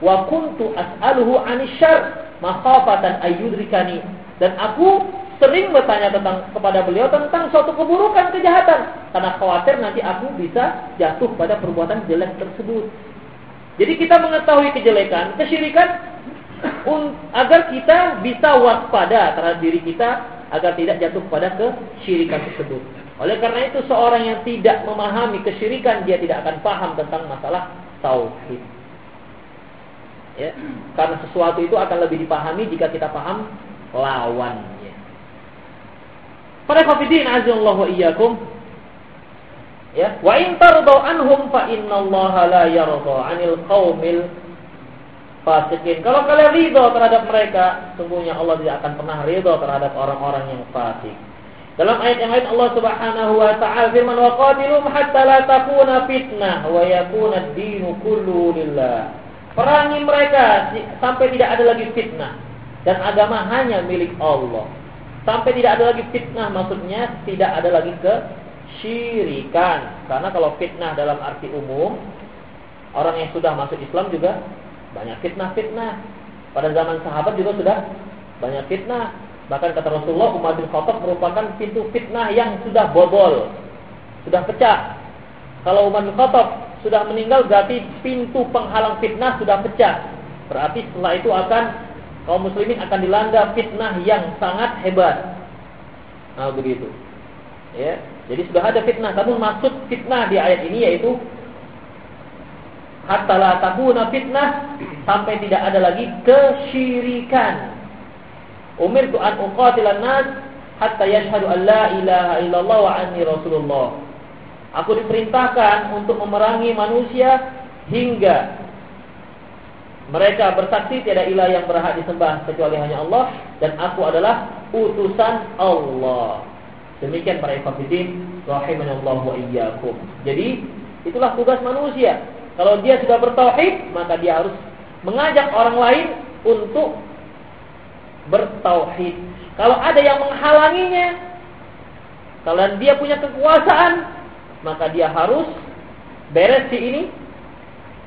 Wa kuntu as'aluhu 'anil syarr makhafatan ayyudrikani. Dan aku sering bertanya tentang kepada beliau tentang suatu keburukan kejahatan karena khawatir nanti aku bisa jatuh pada perbuatan jelek tersebut. Jadi kita mengetahui kejelekan, kesyirikan agar kita bisa waspada terhadap diri kita agar tidak jatuh pada kesyirikan tersebut. Oleh karena itu seorang yang tidak memahami kesyirikan dia tidak akan paham tentang masalah tauhid. Ya, karena sesuatu itu akan lebih dipahami jika kita paham lawannya. Para kafirin azallahu iyyakum. Ya, wa in tardau anhum fa innallaha la 'anil qaumil fasikin. Kalau kalian ridho terhadap mereka, sungguhnya Allah tidak akan pernah ridho terhadap orang-orang yang fasik. Dalam ayat yang lain Allah Subhanahu wa taala firman wa qatilum hatta la takuna fitnah wa yakuna ad-dinu kullu lillah. Perangi mereka sampai tidak ada lagi fitnah dan agama hanya milik Allah. Sampai tidak ada lagi fitnah maksudnya tidak ada lagi kesyirikan. Karena kalau fitnah dalam arti umum orang yang sudah masuk Islam juga banyak fitnah-fitnah. Pada zaman sahabat juga sudah banyak fitnah. Bahkan kata Rasulullah Umar bin Khattab merupakan pintu fitnah yang sudah bobol, sudah pecah. Kalau Umar bin Khattab sudah meninggal berarti pintu penghalang fitnah sudah pecah. Berarti setelah itu akan kaum muslimin akan dilanda fitnah yang sangat hebat. Nah, begitu. Ya. Jadi sudah ada fitnah, namun maksud fitnah di ayat ini yaitu hatta la takuna fitnah sampai tidak ada lagi kesyirikan Umirtu an uqatilan nas hatta yashhadu an la ilaha illallah wa anni rasulullah. Aku diperintahkan untuk memerangi manusia hingga mereka bersaksi tiada ilah yang berhak disembah kecuali hanya Allah dan aku adalah utusan Allah. Demikian para ikhwatiddin rahimanallahu wa iyyakum. Jadi itulah tugas manusia. Kalau dia sudah bertauhid, maka dia harus mengajak orang lain untuk bertauhid. Kalau ada yang menghalanginya, kalau dia punya kekuasaan, maka dia harus beres si ini,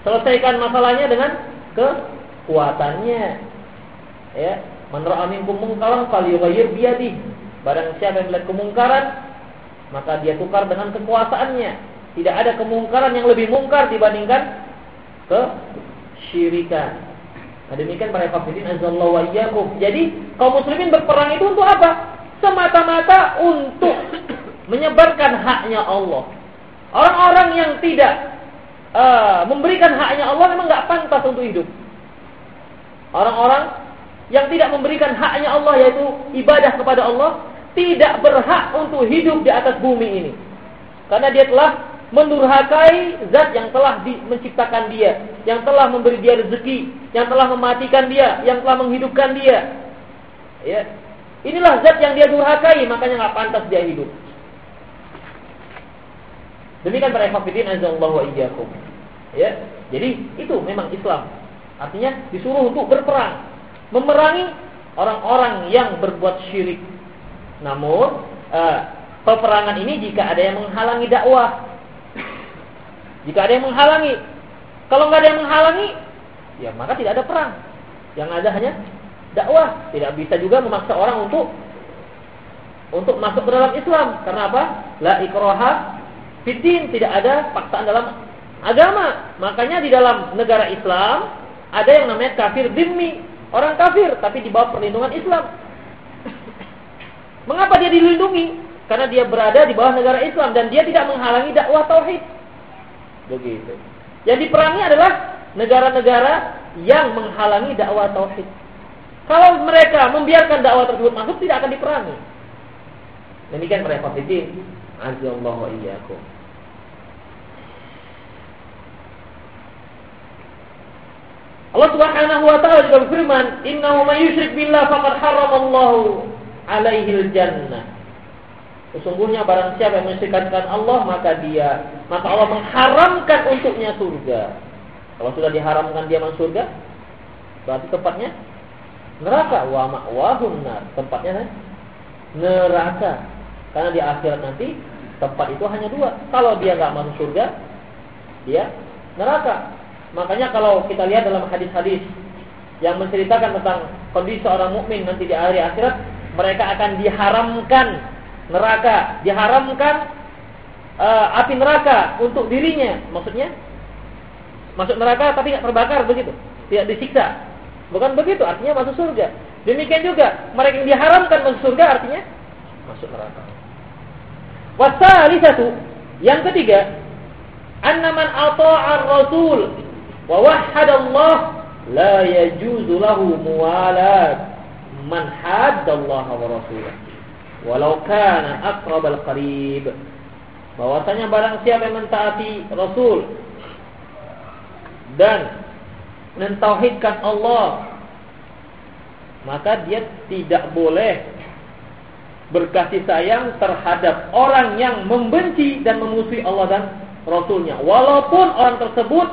selesaikan masalahnya dengan kekuatannya. Ya, menurut aminkum mungkaran falyughayyir biyadi. Barang siapa yang melihat kemungkaran, maka dia tukar dengan kekuasaannya. Tidak ada kemungkaran yang lebih mungkar dibandingkan kesyirikan. Nah, demikian para kafirin azallahu wa iyyakum. Jadi kaum muslimin berperang itu untuk apa? Semata-mata untuk menyebarkan haknya Allah. Orang-orang yang tidak uh, memberikan haknya Allah memang nggak pantas untuk hidup. Orang-orang yang tidak memberikan haknya Allah yaitu ibadah kepada Allah tidak berhak untuk hidup di atas bumi ini. Karena dia telah mendurhakai zat yang telah di, menciptakan dia, yang telah memberi dia rezeki, yang telah mematikan dia, yang telah menghidupkan dia. Ya. Inilah zat yang dia durhakai, makanya nggak pantas dia hidup. Demikian para ikhwatiddin azallahu wa iyyakum. Ya. Jadi itu memang Islam. Artinya disuruh untuk berperang, memerangi orang-orang yang berbuat syirik. Namun uh, peperangan ini jika ada yang menghalangi dakwah, jika ada yang menghalangi, kalau nggak ada yang menghalangi, ya maka tidak ada perang. Yang ada hanya dakwah. Tidak bisa juga memaksa orang untuk untuk masuk ke dalam Islam. Karena apa? La ikroha fitin. Tidak ada paksaan dalam agama. Makanya di dalam negara Islam ada yang namanya kafir dimmi. Orang kafir tapi di bawah perlindungan Islam. Mengapa dia dilindungi? Karena dia berada di bawah negara Islam dan dia tidak menghalangi dakwah tauhid. Begitu. Yang diperangi adalah negara-negara yang menghalangi dakwah tauhid. Kalau mereka membiarkan dakwah tersebut masuk tidak akan diperangi. Demikian para hafidin. Wa iyyakum. Allah Subhanahu wa taala juga berfirman, "Innahu may yusyrik billah faqad haramallahu alaihi jannah." Sesungguhnya barang siapa yang mensyirikkan Allah maka dia maka Allah mengharamkan untuknya surga. Kalau sudah diharamkan dia masuk surga, berarti tepatnya neraka. Wa ma'wahum nar. Tempatnya neraka. Karena di akhirat nanti tempat itu hanya dua. Kalau dia nggak masuk surga dia neraka. Makanya kalau kita lihat dalam hadis-hadis yang menceritakan tentang kondisi seorang mukmin nanti di hari akhirat mereka akan diharamkan neraka. Diharamkan uh, api neraka untuk dirinya. Maksudnya? Masuk neraka tapi nggak terbakar begitu. Tidak disiksa. Bukan begitu, artinya masuk surga. Demikian juga, mereka yang diharamkan masuk surga artinya masuk neraka. Wasalisatu, yang ketiga, anna man ata'a rasul wa wahhada Allah la yajuzu lahu muwalat. Man hadda Allah wa rasulah walau kana aqrab al-qarib bahwasanya barang siapa yang mentaati Rasul dan mentauhidkan Allah maka dia tidak boleh berkasih sayang terhadap orang yang membenci dan memusuhi Allah dan Rasulnya. Walaupun orang tersebut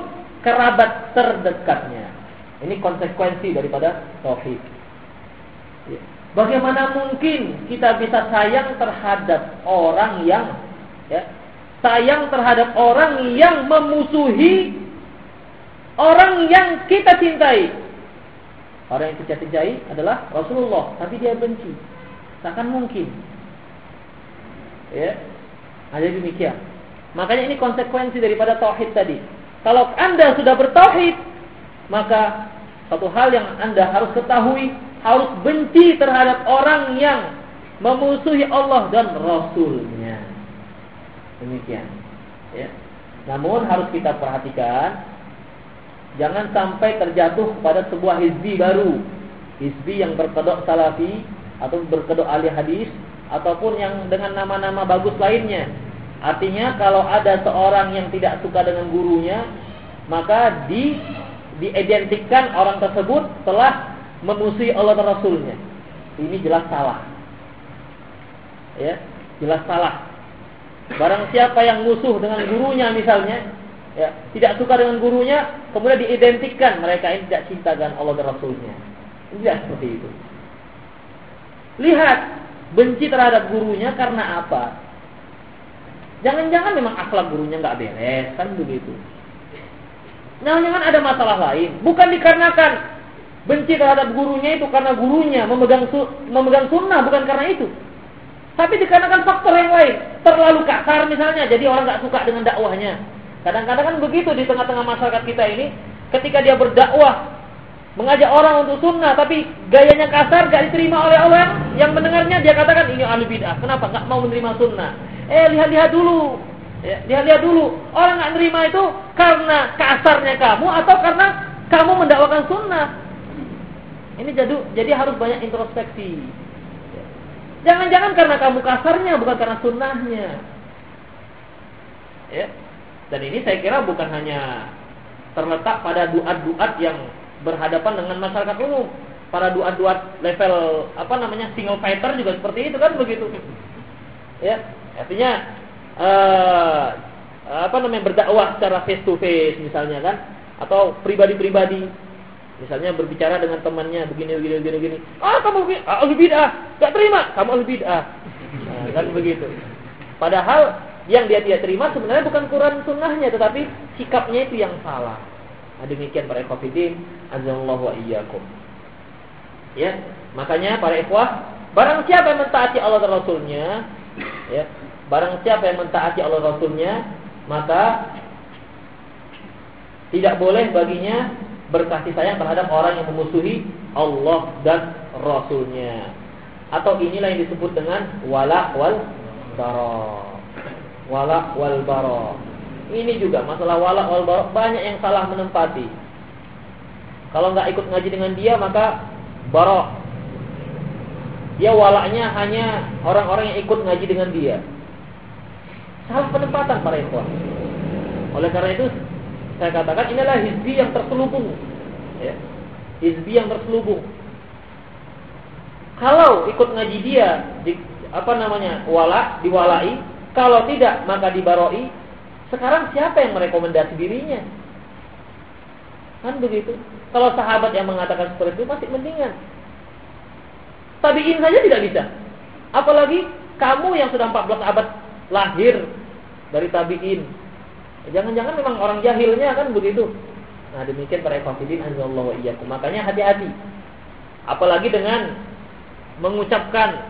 kerabat terdekatnya. Ini konsekuensi daripada tauhid. Ya. Bagaimana mungkin kita bisa sayang terhadap orang yang ya, sayang terhadap orang yang memusuhi Orang yang kita cintai. Orang yang kita cintai adalah Rasulullah, tapi dia benci. Takkan mungkin. Ya. Ada demikian. Makanya ini konsekuensi daripada tauhid tadi. Kalau Anda sudah bertauhid, maka satu hal yang Anda harus ketahui, harus benci terhadap orang yang memusuhi Allah dan Rasulnya. Demikian. Ya. Namun harus kita perhatikan Jangan sampai terjatuh pada sebuah hizbi baru. Hizbi yang berkedok salafi atau berkedok ahli hadis ataupun yang dengan nama-nama bagus lainnya. Artinya kalau ada seorang yang tidak suka dengan gurunya, maka di diidentikan orang tersebut telah memusuhi Allah dan Rasulnya. Ini jelas salah. Ya, jelas salah. Barang siapa yang musuh dengan gurunya misalnya, ya, tidak suka dengan gurunya, kemudian diidentikan mereka ini tidak cinta dengan Allah dan Rasulnya. Tidak seperti itu. Lihat, benci terhadap gurunya karena apa? Jangan-jangan memang akhlak gurunya nggak beres, kan begitu. Jangan-jangan ada masalah lain. Bukan dikarenakan benci terhadap gurunya itu karena gurunya memegang memegang sunnah, bukan karena itu. Tapi dikarenakan faktor yang lain, terlalu kasar misalnya, jadi orang nggak suka dengan dakwahnya Kadang-kadang kan begitu di tengah-tengah masyarakat kita ini, ketika dia berdakwah, mengajak orang untuk sunnah, tapi gayanya kasar, gak diterima oleh orang yang mendengarnya, dia katakan ini ahli bid'ah. Kenapa? Gak mau menerima sunnah. Eh, lihat-lihat dulu. Ya, lihat-lihat dulu. Orang gak menerima itu karena kasarnya kamu atau karena kamu mendakwakan sunnah. Ini jadi, jadi harus banyak introspeksi. Jangan-jangan karena kamu kasarnya, bukan karena sunnahnya. Ya, dan ini saya kira bukan hanya terletak pada duat-duat yang berhadapan dengan masyarakat umum. para duat-duat level apa namanya single fighter juga seperti itu kan begitu. Ya, artinya uh, apa namanya berdakwah secara face to face misalnya kan atau pribadi-pribadi misalnya berbicara dengan temannya begini begini begini begini. Ah kamu ahli bid'ah. Gak terima kamu ahli bid'ah. Nah, kan begitu. Padahal yang dia tidak terima sebenarnya bukan Quran sunnahnya tetapi sikapnya itu yang salah. Nah, demikian para ikhwafidin azallahu wa iyyakum. Ya, makanya para ikhwah, barang siapa yang mentaati Allah dan Rasulnya, ya, barang siapa yang mentaati Allah dan Rasulnya, maka tidak boleh baginya berkasih sayang terhadap orang yang memusuhi Allah dan Rasulnya. Atau inilah yang disebut dengan wala wal bara. Wala wal bara. Ini juga masalah wala wal bara banyak yang salah menempati. Kalau nggak ikut ngaji dengan dia maka barok. Dia walaknya hanya orang-orang yang ikut ngaji dengan dia. Salah penempatan para ikhwan. Oleh karena itu saya katakan inilah hizbi yang terselubung. Ya. Hizbi yang terselubung. Kalau ikut ngaji dia di, apa namanya wala diwalai, kalau tidak maka dibaroi. Sekarang siapa yang merekomendasi dirinya? Kan begitu. Kalau sahabat yang mengatakan seperti itu masih mendingan. Tabiin saja tidak bisa. Apalagi kamu yang sudah 14 abad lahir dari tabiin. Jangan-jangan memang orang jahilnya kan begitu. Nah, demikian para ikhwatiddin azallahu iyyakum. Makanya hati-hati. Apalagi dengan mengucapkan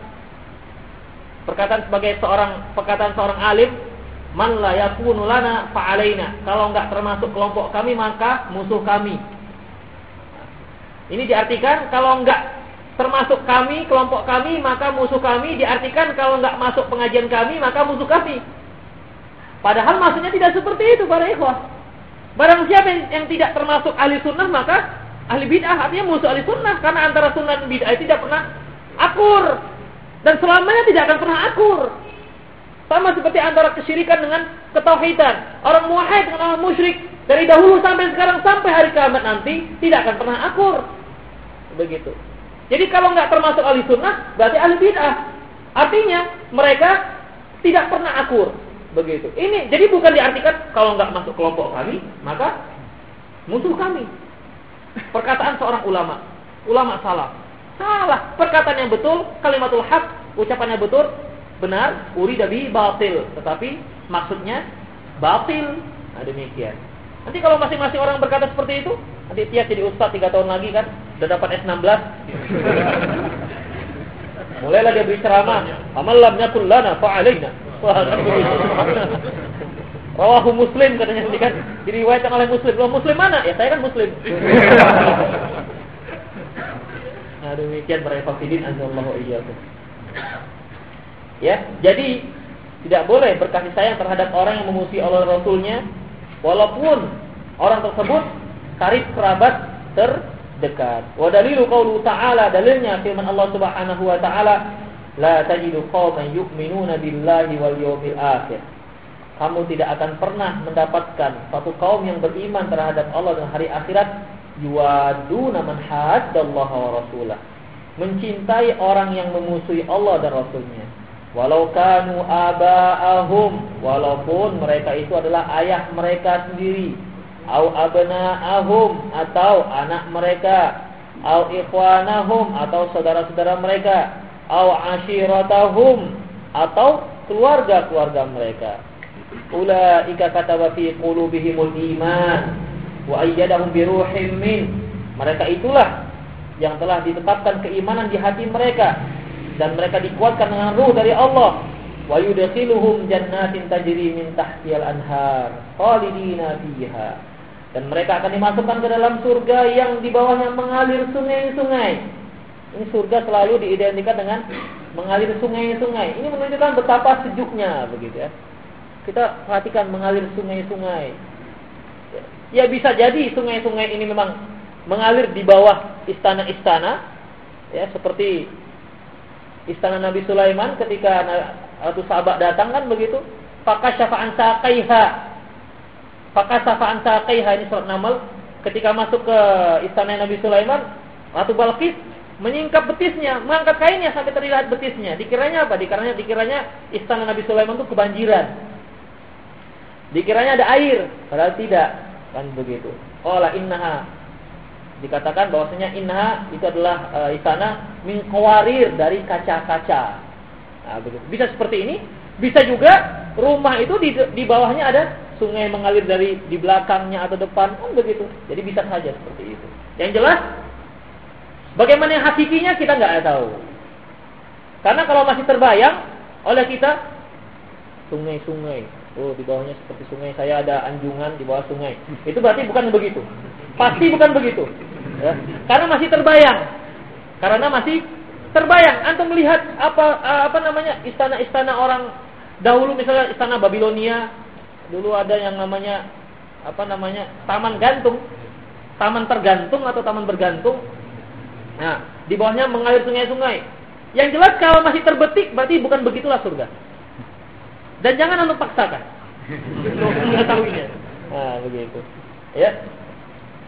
perkataan sebagai seorang perkataan seorang alim man la yakunu lana. Kalau enggak termasuk kelompok kami maka musuh kami. Ini diartikan kalau enggak termasuk kami, kelompok kami, maka musuh kami diartikan kalau enggak masuk pengajian kami, maka musuh kami. Padahal maksudnya tidak seperti itu para ikhwah. Barang siapa yang, yang tidak termasuk ahli sunnah, maka ahli bid'ah artinya musuh ahli sunnah. Karena antara sunnah dan bid'ah tidak pernah akur. Dan selamanya tidak akan pernah akur. Sama seperti antara kesyirikan dengan ketauhidan. Orang muwahhid dengan orang musyrik. Dari dahulu sampai sekarang sampai hari kiamat nanti tidak akan pernah akur. Begitu. Jadi kalau nggak termasuk ahli sunnah, berarti ahli bid'ah. Artinya mereka tidak pernah akur. Begitu. Ini jadi bukan diartikan kalau nggak masuk kelompok kami, maka musuh kami. Perkataan seorang ulama, ulama salah. Salah. Perkataan yang betul, kalimatul haq, ucapannya betul, benar, uri dari batil. Tetapi maksudnya batil. Nah, demikian. Nanti kalau masing-masing orang berkata seperti itu, nanti dia jadi ustaz tiga tahun lagi kan, udah dapat S16. *laughs* Mulailah dia beri ceramah. Amal lam yakul lana fa'alaina. Rawahu Muslim katanya nanti kan diriwayatkan oleh Muslim. Kalau Muslim mana? Ya saya kan Muslim. *laughs* nah demikian para fakidin azallahu iyyakum. Ya, jadi tidak boleh berkasih sayang terhadap orang yang memusuhi Allah Rasulnya walaupun orang tersebut karib kerabat terdekat. Wa dalilu qaulu ta'ala dalilnya firman Allah Subhanahu wa taala la tajidu qauman yu'minuna billahi wal yawmil akhir. Kamu tidak akan pernah mendapatkan satu kaum yang beriman terhadap Allah dan hari akhirat yuwaduna man haddallaha wa rasulah. Mencintai orang yang memusuhi Allah dan Rasulnya. Walau kanu aba'ahum Walaupun mereka itu adalah ayah mereka sendiri Au abna'ahum Atau anak mereka Au ikhwanahum Atau saudara-saudara mereka Au ashiratahum Atau keluarga-keluarga mereka. Ula'ika kataba fi qulubihimul iman Wa ayyadahum biruhim min. Mereka itulah Yang telah ditetapkan keimanan di hati mereka dan mereka dikuatkan dengan ruh dari Allah. Wa yudkhiluhum jannatin tajri min tahtihal anhar khalidina fiha. Dan mereka akan dimasukkan ke dalam surga yang di bawahnya mengalir sungai-sungai ini surga selalu diidentikan dengan mengalir sungai-sungai ini menunjukkan betapa sejuknya begitu ya kita perhatikan mengalir sungai-sungai ya bisa jadi sungai-sungai ini memang mengalir di bawah istana-istana ya seperti istana Nabi Sulaiman ketika Ratu Sabak datang kan begitu. Pakai syafa'an saqaiha. Pakai syafa'an saqaiha ini surat Namal ketika masuk ke istana Nabi Sulaiman Ratu Balkis menyingkap betisnya, mengangkat kainnya sampai terlihat betisnya. Dikiranya apa? Dikiranya dikiranya istana Nabi Sulaiman itu kebanjiran. Dikiranya ada air, padahal tidak. Kan begitu. Olah innaha dikatakan bahwasanya innaha itu adalah e, istana min dari kaca-kaca. Nah, begitu. Bisa seperti ini, bisa juga rumah itu di, di bawahnya ada sungai mengalir dari di belakangnya atau depan, kan begitu. Jadi bisa saja seperti itu. Yang jelas Bagaimana yang hakikinya kita nggak tahu. Karena kalau masih terbayang oleh kita sungai-sungai, oh di bawahnya seperti sungai, saya ada anjungan di bawah sungai. Itu berarti bukan begitu. Pasti bukan begitu. Ya. Karena masih terbayang. Karena masih terbayang. Antum melihat apa apa namanya istana-istana orang dahulu misalnya istana Babilonia dulu ada yang namanya apa namanya taman gantung, taman tergantung atau taman bergantung Nah, di bawahnya mengalir sungai-sungai. Yang jelas kalau masih terbetik berarti bukan begitulah surga. Dan jangan untuk paksakan. *laughs* Untuk mengetahuinya. Nah, begitu. Ya.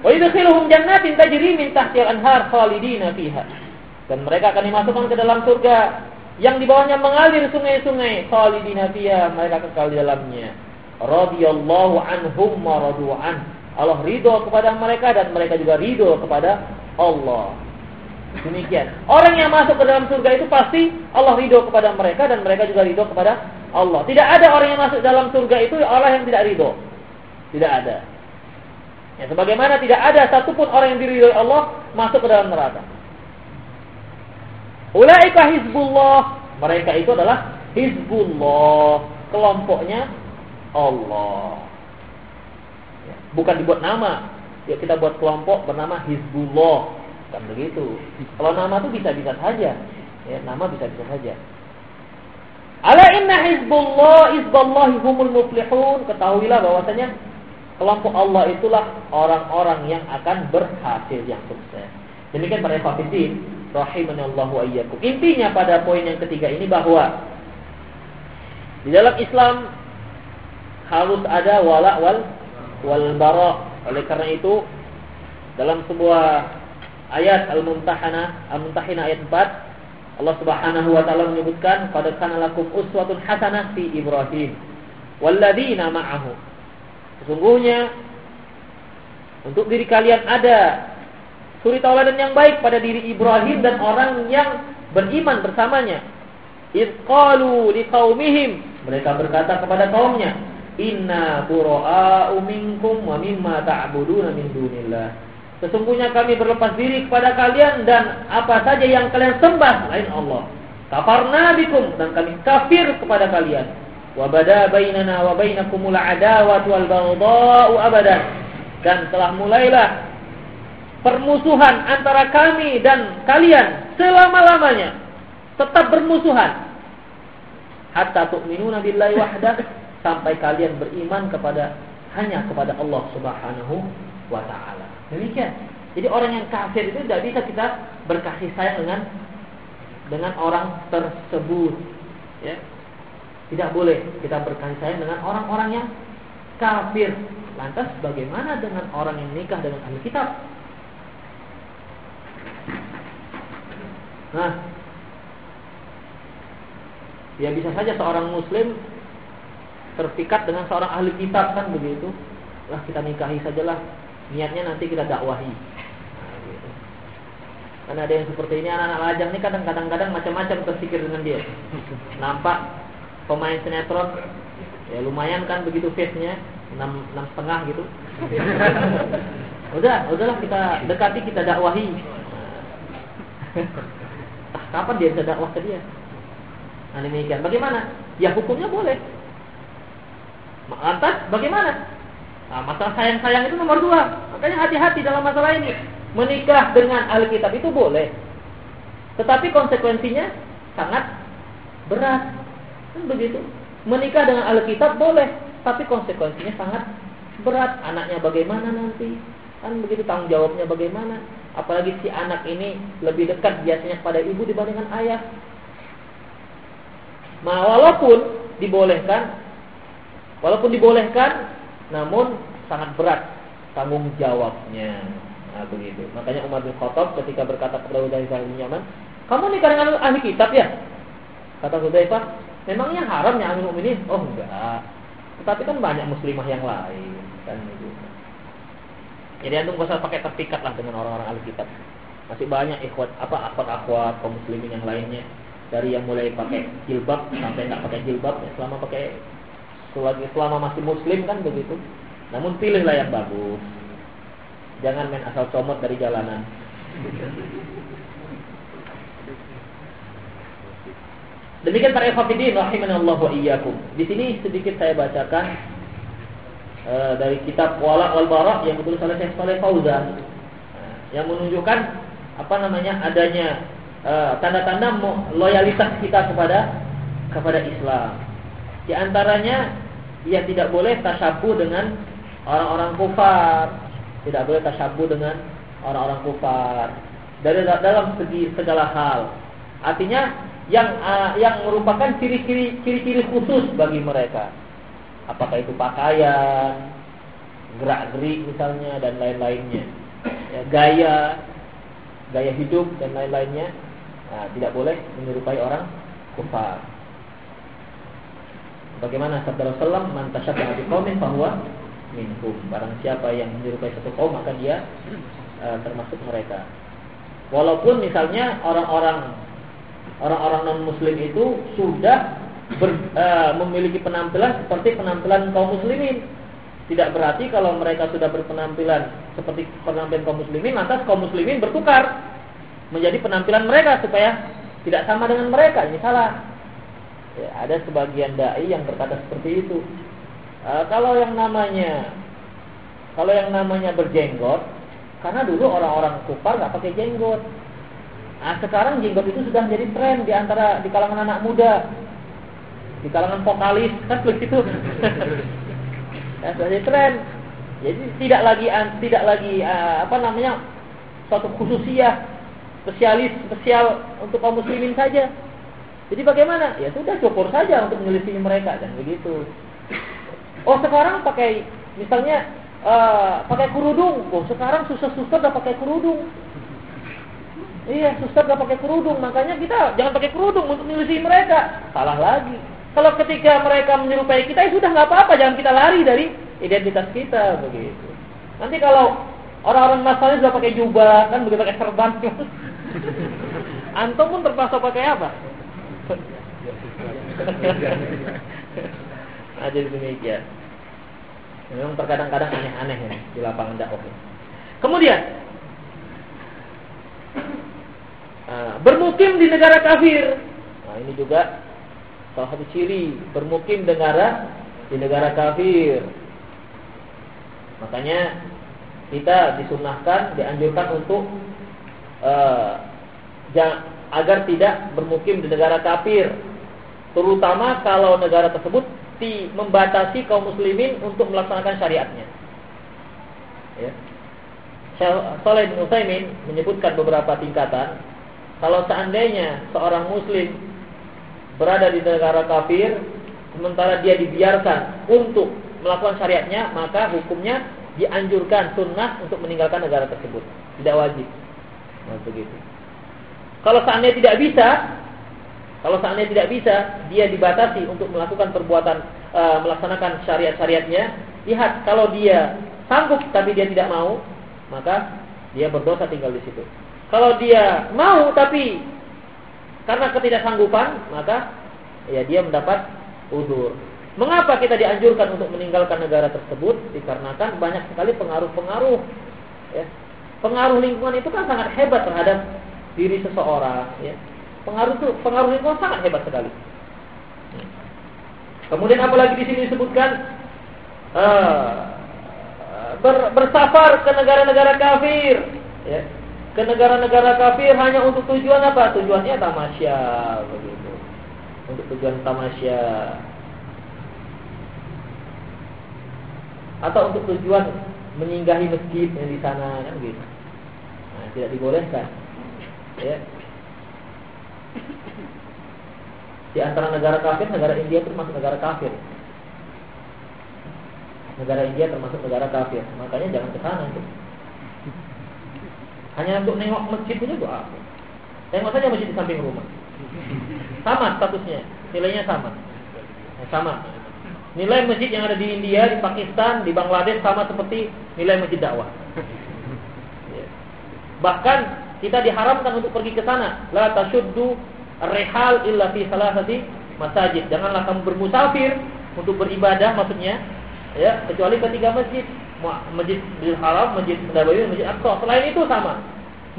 Wa jannatin tajri min tahtiha anhar khalidina fiha. Dan mereka akan dimasukkan ke dalam surga yang di bawahnya mengalir sungai-sungai khalidina fiha, mereka kekal di dalamnya. Radhiyallahu anhum wa. Allah ridho kepada mereka dan mereka juga ridho kepada Allah. Demikian. Orang yang masuk ke dalam surga itu pasti Allah ridho kepada mereka dan mereka juga ridho kepada Allah. Tidak ada orang yang masuk dalam surga itu Allah yang tidak ridho. Tidak ada. Ya, sebagaimana tidak ada satupun orang yang diridhoi Allah masuk ke dalam neraka. Ulaika hizbullah. Mereka itu adalah hizbullah. Kelompoknya Allah. Ya, bukan dibuat nama. Ya, kita buat kelompok bernama Hizbullah Kan begitu. Kalau nama itu bisa-bisa saja. Ya, nama bisa-bisa saja. Ala inna hizbullah hizballahi humul muflihun. Ketahuilah bahwasanya kelompok Allah itulah orang-orang yang akan berhasil yang sukses. Demikian para Allah wa iyyakum. Intinya pada poin yang ketiga ini bahwa di dalam Islam harus ada wala wal wal bara. Oleh karena itu dalam sebuah ayat Al-Mumtahanah, Al-Mumtahinah ayat 4, Allah Subhanahu wa taala menyebutkan qad kana lakum uswatun hasanah fi Ibrahim walladzina ma'ahu. Sesungguhnya untuk diri kalian ada suri tauladan yang baik pada diri Ibrahim dan orang yang beriman bersamanya. Idh qalu liqaumihim mereka berkata kepada kaumnya, "Inna bura'a'u minkum wa mimma ta'buduna min dunillah." Sesungguhnya kami berlepas diri kepada kalian dan apa saja yang kalian sembah selain Allah. Kafarna bikum dan kami kafir kepada kalian. Wa bada bainana wa bainakumul adawatu wal baghdha'u abadan. Dan telah mulailah permusuhan antara kami dan kalian selama-lamanya. Tetap bermusuhan. Hatta tu'minuna billahi wahdah sampai kalian beriman kepada hanya kepada Allah Subhanahu wa taala. Demikian. Jadi orang yang kafir itu tidak bisa kita berkasih sayang dengan dengan orang tersebut. Ya. Tidak boleh kita berkasih sayang dengan orang-orang yang kafir. Lantas bagaimana dengan orang yang nikah dengan ahli kitab? Nah, ya bisa saja seorang muslim terpikat dengan seorang ahli kitab kan begitu. Lah kita nikahi sajalah niatnya nanti kita dakwahi. Karena ada yang seperti ini anak-anak lajang ini kadang-kadang macam-macam tersikir dengan dia. Nampak pemain sinetron, ya lumayan kan begitu face-nya, enam enam setengah gitu. *laughs* Udah, udahlah kita dekati, kita dakwahi. Nah, kapan dia bisa dakwah ke dia? Nah demikian. Bagaimana? Ya hukumnya boleh. Lantas bagaimana? Nah, masalah sayang-sayang itu nomor dua. Makanya hati-hati dalam masalah ini. Menikah dengan ahli kitab itu boleh. Tetapi konsekuensinya sangat berat. Kan begitu. Menikah dengan ahli kitab boleh. Tapi konsekuensinya sangat berat. Anaknya bagaimana nanti? Kan begitu tanggung jawabnya bagaimana? Apalagi si anak ini lebih dekat biasanya pada ibu dibandingkan ayah. Nah, walaupun dibolehkan, walaupun dibolehkan, namun sangat berat tanggung jawabnya. Nah, begitu. Makanya Umar bin Khattab ketika berkata kepada Hudzaifah bin Yaman, "Kamu nih kadang ahli kitab ya?" Kata Hudzaifah, "Memangnya haram ya Amirul Mukminin?" "Oh, enggak. Tetapi kan banyak muslimah yang lain." Kan gitu. Jadi antum gak usah pakai terpikat lah dengan orang-orang ahli kitab. Masih banyak ikhwat apa akhwat-akhwat kaum muslimin yang lainnya dari yang mulai pakai jilbab sampai nggak pakai jilbab ya, selama pakai selagi selama masih muslim kan begitu. Namun pilihlah yang bagus. Jangan main asal comot dari jalanan. Demikian para ikhwatiddin rahimanallahu wa iyyakum. Di sini sedikit saya bacakan uh, dari kitab Wala wal Bara yang ditulis oleh Syekh Saleh Fauzan yang menunjukkan apa namanya adanya Eh, tanda-tanda uh, loyalitas kita kepada kepada Islam. Di antaranya ia tidak boleh tasyabuh dengan orang-orang kufar, tidak boleh tasyabuh dengan orang-orang kufar dari dalam segi segala hal. Artinya yang uh, yang merupakan ciri-ciri ciri-ciri khusus bagi mereka. Apakah itu pakaian, gerak-gerik misalnya dan lain-lainnya. Ya, gaya gaya hidup dan lain-lainnya Nah, tidak boleh menyerupai orang kufar. Bagaimana sabda Rasulullah, "Man tasyabbaha biqaumin fahuwa minhum." Barang siapa yang menyerupai satu kaum maka dia uh, termasuk mereka. Walaupun misalnya orang-orang orang-orang non muslim itu sudah ber, uh, memiliki penampilan seperti penampilan kaum muslimin. Tidak berarti kalau mereka sudah berpenampilan seperti penampilan kaum muslimin, lantas kaum muslimin bertukar menjadi penampilan mereka supaya tidak sama dengan mereka. Ini salah. Ya, ada sebagian dai yang berkata seperti itu. E, kalau yang namanya kalau yang namanya berjenggot, karena dulu orang-orang kufar nggak pakai jenggot. Nah, sekarang jenggot itu sudah menjadi tren di antara di kalangan anak muda, di kalangan vokalis *laughs* kan begitu. ya, *laughs* sudah jadi tren. Jadi tidak lagi tidak lagi uh, apa namanya suatu khususiyah spesialis spesial untuk kaum muslimin saja. Jadi bagaimana? Ya sudah syukur saja untuk menyelisih mereka dan begitu. Oh sekarang pakai misalnya uh, pakai kerudung. Oh sekarang susah-susah udah pakai kerudung. Iya, susah udah pakai kerudung. Makanya kita jangan pakai kerudung untuk menyelisih mereka. Salah lagi. Kalau ketika mereka menyerupai kita, ya sudah nggak apa-apa. Jangan kita lari dari identitas kita begitu. Nanti kalau orang-orang masalahnya sudah pakai jubah, kan begitu pakai serban. *laughs* Antum pun terpaksa pakai apa? *laughs* nah, jadi demikian. Memang terkadang-kadang aneh-aneh ya di lapangan dakwah. Kemudian uh, *clears throat* bermukim di negara kafir. Nah, ini juga salah satu ciri bermukim di negara di negara kafir. Makanya kita disunahkan, dianjurkan untuk uh, agar tidak bermukim di negara kafir, terutama kalau negara tersebut membatasi kaum muslimin untuk melaksanakan syariatnya. Ya. Saleh bin Utsaimin menyebutkan beberapa tingkatan. Kalau seandainya seorang muslim berada di negara kafir, sementara dia dibiarkan untuk melakukan syariatnya, maka hukumnya dianjurkan sunnah untuk meninggalkan negara tersebut. Tidak wajib. Nah, begitu. Kalau seandainya tidak bisa, kalau seandainya tidak bisa, dia dibatasi untuk melakukan perbuatan e, melaksanakan syariat-syariatnya. Lihat, kalau dia sanggup tapi dia tidak mau, maka dia berdosa tinggal di situ. Kalau dia mau tapi karena ketidaksanggupan, maka ya dia mendapat udur. Mengapa kita dianjurkan untuk meninggalkan negara tersebut? Dikarenakan banyak sekali pengaruh-pengaruh ya, pengaruh lingkungan itu kan sangat hebat terhadap diri seseorang ya. Pengaruh itu pengaruh lingkungan sangat hebat sekali. Kemudian apalagi di sini disebutkan uh, ber, bersafar ke negara-negara kafir, ya. ke negara-negara kafir hanya untuk tujuan apa? Tujuannya tamasya, begitu. Untuk tujuan tamasya. Atau untuk tujuan menyinggahi masjid yang di sana kan gitu tidak dibolehkan. Ya. Di antara negara kafir, negara India termasuk negara kafir. Negara India termasuk negara kafir. Makanya jangan ke sana itu. Hanya untuk nengok masjid punya buat apa? Tengok saja masjid di samping rumah. Sama statusnya, nilainya sama. Sama. Nilai masjid yang ada di India, di Pakistan, di Bangladesh sama seperti nilai masjid dakwah. Ya. Bahkan kita diharamkan untuk pergi ke sana. La tasyuddu rehal illa fi salasati masajid. Janganlah kamu bermusafir untuk beribadah maksudnya ya kecuali ketiga masjid. Masjid Masjid Haram, Masjid Nabawi, Masjid Aqsa. Selain itu sama.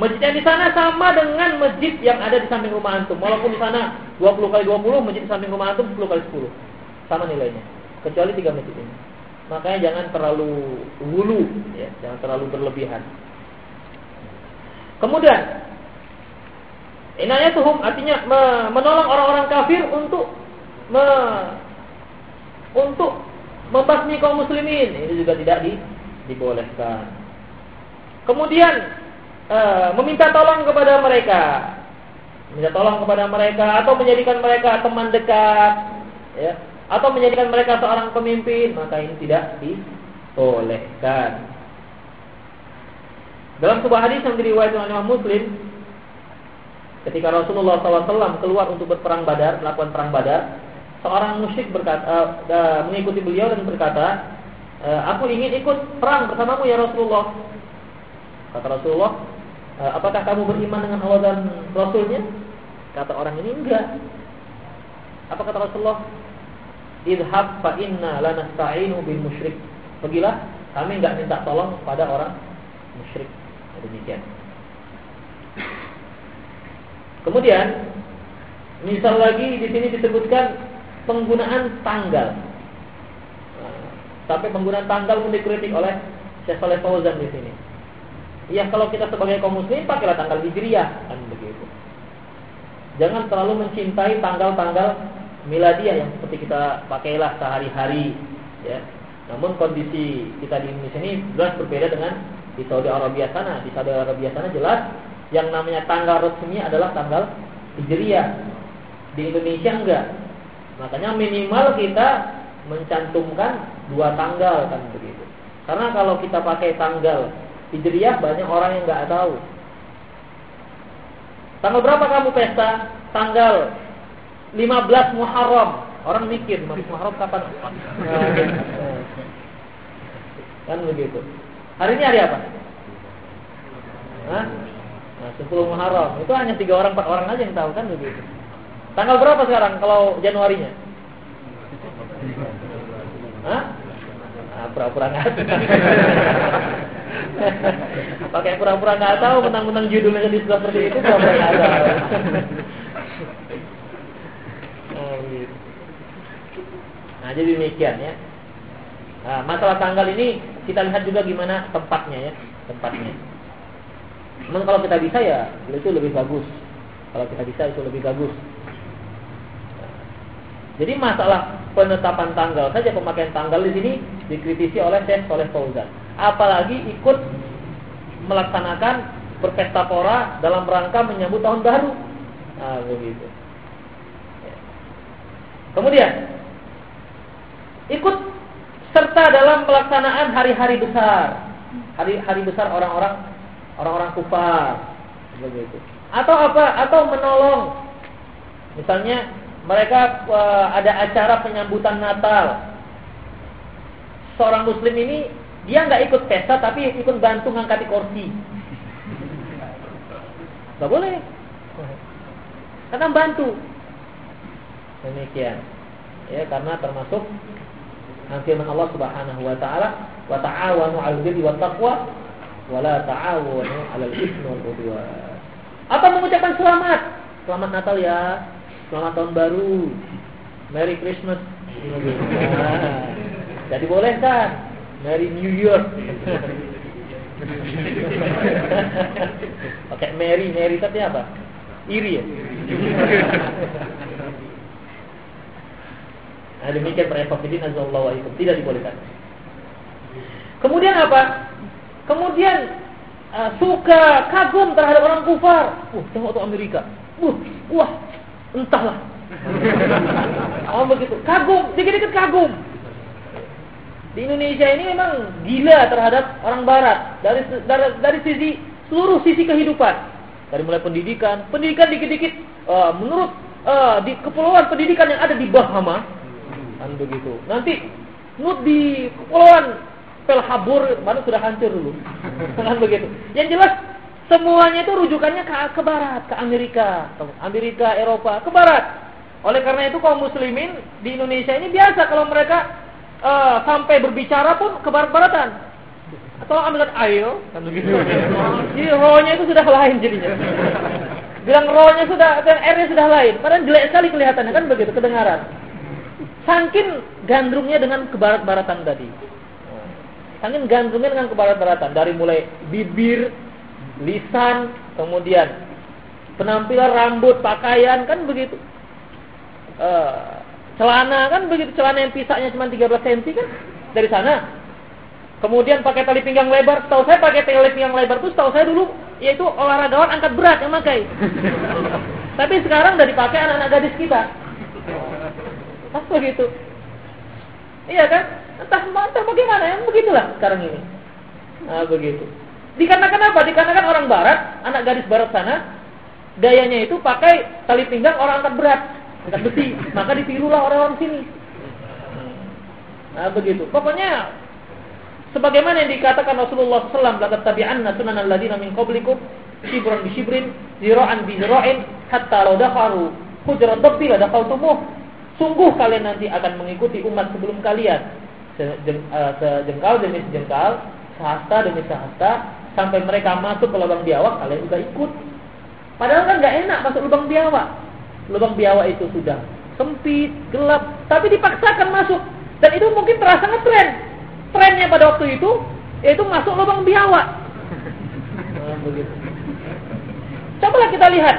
Masjid yang di sana sama dengan masjid yang ada di samping rumah antum. Walaupun di sana 20 kali 20, masjid di samping rumah antum 10 kali 10. Sama nilainya. Kecuali tiga masjid ini. Makanya jangan terlalu hulu, ya, jangan terlalu berlebihan. Kemudian inayatuhum artinya menolong orang-orang kafir untuk me, untuk membasmi kaum muslimin. Ini juga tidak di, dibolehkan. Kemudian e, meminta tolong kepada mereka. Minta tolong kepada mereka atau menjadikan mereka teman dekat, ya, atau menjadikan mereka seorang pemimpin, maka ini tidak dibolehkan. Dalam sebuah hadis yang diriwayatkan oleh Imam Muslim, ketika Rasulullah SAW keluar untuk berperang Badar, melakukan perang Badar, seorang musyrik berkata, uh, uh, mengikuti beliau dan berkata, uh, aku ingin ikut perang bersamamu ya Rasulullah. Kata Rasulullah, uh, apakah kamu beriman dengan Allah dan Rasulnya? Kata orang ini enggak. Apa kata Rasulullah? Idhab fa inna lanasta'inu bil musyrik. Pergilah, kami enggak minta tolong pada orang musyrik. Demikian. Kemudian, misal lagi di sini disebutkan penggunaan tanggal. Sampai penggunaan tanggal pun dikritik oleh Syekh Saleh Fauzan di sini. Ya kalau kita sebagai kaum muslim pakailah tanggal hijriah kan begitu. Jangan terlalu mencintai tanggal-tanggal miladiah yang seperti kita pakailah sehari-hari ya. Namun kondisi kita di Indonesia ini jelas berbeda dengan di Saudi Arabia sana. Di Saudi Arabia sana jelas yang namanya tanggal resmi adalah tanggal Hijriah. Di Indonesia enggak. Makanya minimal kita mencantumkan dua tanggal kan begitu. Karena kalau kita pakai tanggal Hijriah banyak orang yang enggak tahu. Tanggal berapa kamu pesta? Tanggal 15 Muharram. Orang mikir, Muharram kapan? *laughs* kan begitu. Hari ini hari apa? Hah? Nah, 10 Muharram. Itu hanya tiga orang, empat orang aja yang tahu kan begitu. Tanggal berapa sekarang kalau Januarinya? Hah? Nah, pura-pura nggak tahu. *laughs* Pakai pura-pura nggak tahu, mentang-mentang judulnya di seperti itu, pura-pura nggak tahu. *laughs* Nah, gitu. nah, jadi demikian ya. Nah, masalah tanggal ini kita lihat juga gimana tempatnya ya, tempatnya. Memang kalau kita bisa ya itu lebih bagus. Kalau kita bisa itu lebih bagus. Jadi masalah penetapan tanggal saja pemakaian tanggal di sini dikritisi oleh Syekh oleh Fauzan. Apalagi ikut melaksanakan berpesta pora dalam rangka menyambut tahun baru. Nah, begitu. Kemudian ikut serta dalam pelaksanaan hari-hari besar, hari-hari besar orang-orang orang-orang kufar, begitu. Atau apa? Atau menolong, misalnya mereka uh, ada acara penyambutan Natal. Seorang Muslim ini dia nggak ikut pesta tapi ikut bantu ngangkati kursi. Gak boleh, karena bantu. Demikian. Ya, karena termasuk firman Allah Subhanahu wa taala, "Wa ta'awanu 'alal birri wat taqwa wa la ta'awanu 'alal itsmi wal 'udwan." Atau mengucapkan selamat. Selamat Natal ya. Selamat tahun baru. Merry Christmas. Nah, *laughs* jadi boleh kan? Merry New Year. *laughs* Pakai Mary, Mary tapi apa? Iri ya. *laughs* Nah, demikian para ikhwatiddin azallahu alaikum tidak dibolehkan. Kemudian apa? Kemudian uh, suka kagum terhadap orang kufar. Uh, tengok tuh Amerika. Uh, wah, entahlah. oh begitu. Kagum, dikit-dikit kagum. Di Indonesia ini memang gila terhadap orang barat dari dari, dari sisi seluruh sisi kehidupan. Dari mulai pendidikan, pendidikan dikit-dikit uh, menurut uh, di kepulauan pendidikan yang ada di Bahama kan begitu. Nanti menurut di kepulauan Pelhabur mana sudah hancur dulu. *laughs* kan begitu. Yang jelas semuanya itu rujukannya ke, ke barat, ke Amerika, ke Amerika, Eropa, ke barat. Oleh karena itu kaum muslimin di Indonesia ini biasa kalau mereka uh, sampai berbicara pun ke barat-baratan tolong ambilkan air kan begitu. *laughs* Jadi rohnya itu sudah lain jadinya. Bilang rohnya sudah dan airnya sudah lain. Padahal jelek sekali kelihatannya kan begitu kedengaran. Sangkin gandrungnya dengan kebarat-baratan tadi. Sangkin gandrungnya dengan kebarat-baratan dari mulai bibir, lisan, kemudian penampilan rambut, pakaian kan begitu. Uh, celana kan begitu celana yang pisahnya cuma 13 cm kan dari sana Kemudian pakai tali pinggang lebar. Tahu saya pakai tali pinggang lebar itu tahu saya dulu yaitu olahragawan angkat berat yang pakai. *laughs* Tapi sekarang udah dipakai anak-anak gadis kita. Pas begitu. Iya kan? Entah, entah bagaimana, yang begitulah sekarang ini. Nah, begitu. Dikarenakan apa? Dikarenakan orang barat, anak gadis barat sana, gayanya itu pakai tali pinggang orang angkat berat, angkat besi. Maka ditirulah orang-orang sini. Nah, begitu. Pokoknya Sebagaimana yang dikatakan Rasulullah SAW, "Laqad tabi'anna sunan alladziina min qablikum shibran bi shibrin, zira'an bi zira'in, hatta law dakhalu hujrat dabbi la dakhaltumuh." Sungguh kalian nanti akan mengikuti umat sebelum kalian eh, sejengkal demi sejengkal, sehasta demi sehasta, sampai mereka masuk ke lubang biawak, kalian juga ikut. Padahal kan nggak enak masuk lubang biawak. Lubang biawak itu sudah sempit, gelap, tapi dipaksakan masuk. Dan itu mungkin terasa ngetren trennya pada waktu itu yaitu masuk lubang biawak. Nah, *laughs* begitu. Cobalah kita lihat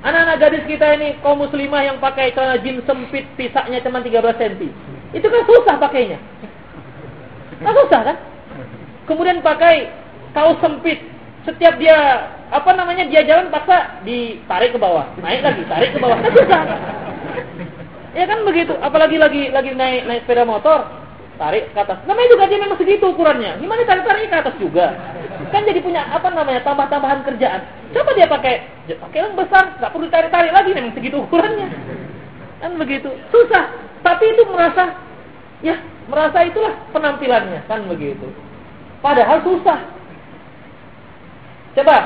anak-anak gadis kita ini kaum muslimah yang pakai celana jeans sempit pisaknya cuma 13 cm. Itu kan susah pakainya. Kan susah kan? Kemudian pakai kaos sempit. Setiap dia apa namanya dia jalan paksa ditarik ke bawah, naik lagi, tarik ke bawah. Kan susah. Ya kan begitu. Apalagi lagi lagi naik naik sepeda motor, tarik ke atas. Namanya juga dia memang segitu ukurannya. Gimana tarik tarik ke atas juga? Kan jadi punya apa namanya tambah-tambahan kerjaan. Coba dia pakai pakai yang besar, nggak perlu tarik-tarik lagi memang segitu ukurannya. Kan begitu. Susah. Tapi itu merasa ya merasa itulah penampilannya kan begitu. Padahal susah. Coba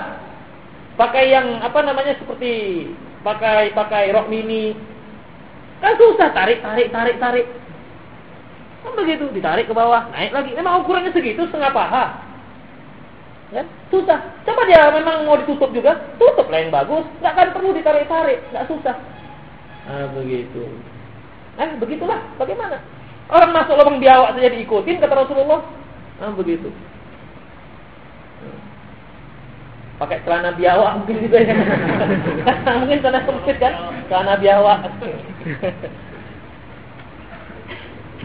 pakai yang apa namanya seperti pakai pakai rok mini kan susah tarik tarik tarik tarik Kan begitu, ditarik ke bawah, naik lagi. Memang ukurannya segitu, setengah paha. Ya, susah. Coba dia memang mau ditutup juga, tutup lah yang bagus. Nggak akan perlu ditarik-tarik, nggak susah. Ah, begitu. Eh, begitulah. Bagaimana? Orang masuk lubang biawak saja diikutin kata Rasulullah. Ah, begitu. Pakai celana biawak mungkin juga ya. *laughs* mungkin celana sempit kan? Celana biawak. *laughs*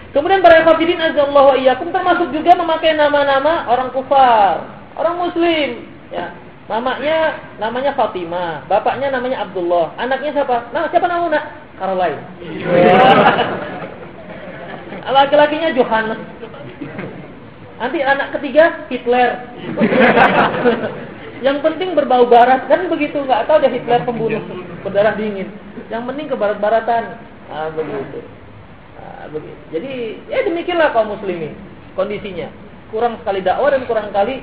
Kemudian para kafirin azallahu iyyakum termasuk juga memakai nama-nama orang kufar, orang muslim, ya. Mamanya namanya Fatimah, bapaknya namanya Abdullah, anaknya siapa? Nah, siapa namanya? Caroline. *laughs* Laki-lakinya Johannes. Nanti anak ketiga Hitler. *laughs* Yang penting berbau barat kan begitu, nggak tahu dia Hitler pembunuh berdarah dingin. Yang penting ke barat-baratan. Ah, begitu. Nah, Jadi ya demikianlah kaum muslimin kondisinya. Kurang sekali dakwah dan kurang kali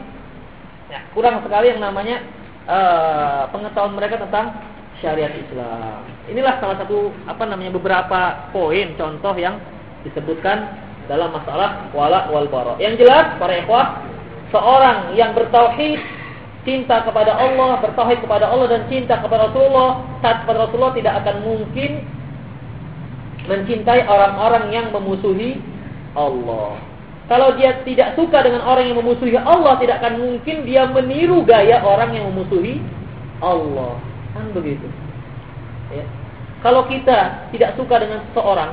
ya, kurang sekali yang namanya uh, pengetahuan mereka tentang syariat Islam. Inilah salah satu apa namanya beberapa poin contoh yang disebutkan dalam masalah wala wal bara. Yang jelas para ikhwah, seorang yang bertauhid cinta kepada Allah, bertauhid kepada Allah dan cinta kepada Rasulullah, saat kepada Rasulullah tidak akan mungkin mencintai orang-orang yang memusuhi Allah. Kalau dia tidak suka dengan orang yang memusuhi Allah, tidak akan mungkin dia meniru gaya orang yang memusuhi Allah. Kan begitu. Ya. Kalau kita tidak suka dengan seseorang,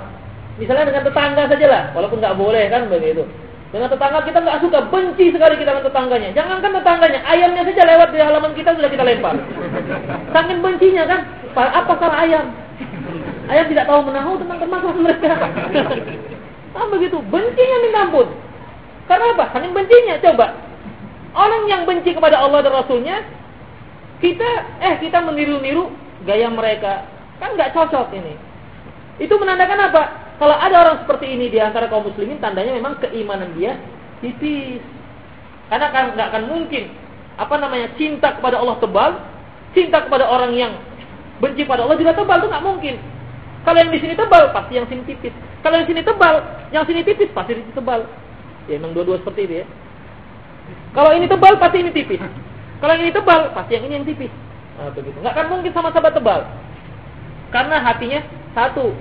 misalnya dengan tetangga sajalah, walaupun nggak boleh kan begitu. Dengan tetangga kita nggak suka, benci sekali kita dengan tetangganya. Jangankan tetangganya, ayamnya saja lewat di halaman kita sudah kita lempar. Saking bencinya kan, apa salah ayam? Ayah tidak tahu menahu tentang permasalahan mereka. *laughs* Ah begitu, bencinya minta ampun. Karena apa? Saking bencinya, coba. Orang yang benci kepada Allah dan Rasulnya, kita eh kita meniru-niru gaya mereka. Kan nggak cocok ini. Itu menandakan apa? Kalau ada orang seperti ini di antara kaum muslimin, tandanya memang keimanan dia tipis. Karena kan nggak akan mungkin apa namanya cinta kepada Allah tebal, cinta kepada orang yang benci pada Allah juga tebal itu nggak mungkin. Kalau yang di sini tebal, pasti yang sini tipis. Kalau yang sini tebal, yang sini tipis, pasti di sini tebal. Ya memang dua-dua seperti itu ya. Kalau ini tebal, pasti ini tipis. Kalau yang ini tebal, pasti yang ini yang tipis. Nah, begitu. Nggak akan mungkin sama-sama tebal. Karena hatinya satu.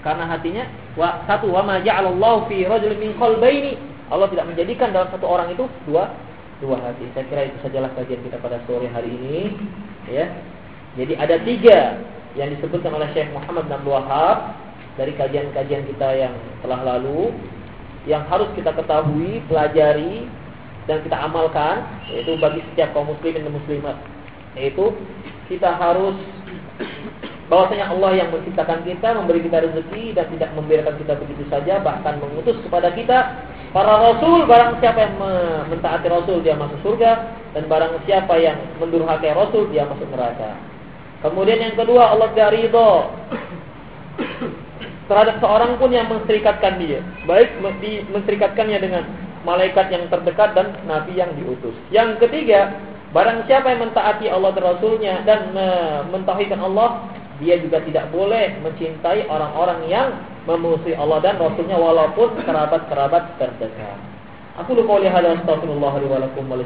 Karena hatinya wa satu wa ma ja'alallahu fi rajulin min qalbaini. Allah tidak menjadikan dalam satu orang itu dua dua hati. Saya kira itu sajalah kajian kita pada sore hari ini, ya. Jadi ada tiga yang disebutkan oleh Syekh Muhammad bin Wahab dari kajian-kajian kita yang telah lalu yang harus kita ketahui, pelajari dan kita amalkan yaitu bagi setiap kaum muslimin dan muslimat. Yaitu kita harus bahwasanya Allah yang menciptakan kita, memberi kita rezeki dan tidak membiarkan kita begitu saja, bahkan mengutus kepada kita para rasul, barang siapa yang mentaati rasul dia masuk surga. Dan barang siapa yang mendurhakai rasul dia masuk neraka. Kemudian yang kedua Allah tidak ridho terhadap seorang pun yang menserikatkan dia, baik menserikatkannya dengan malaikat yang terdekat dan nabi yang diutus. Yang ketiga, barang siapa yang mentaati Allah dan Rasulnya dan mentauhidkan Allah, dia juga tidak boleh mencintai orang-orang yang memusuhi Allah dan Rasulnya walaupun kerabat-kerabat terdekat. Aku lupa lihat dan astagfirullah wa lakum wa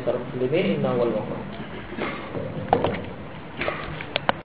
inna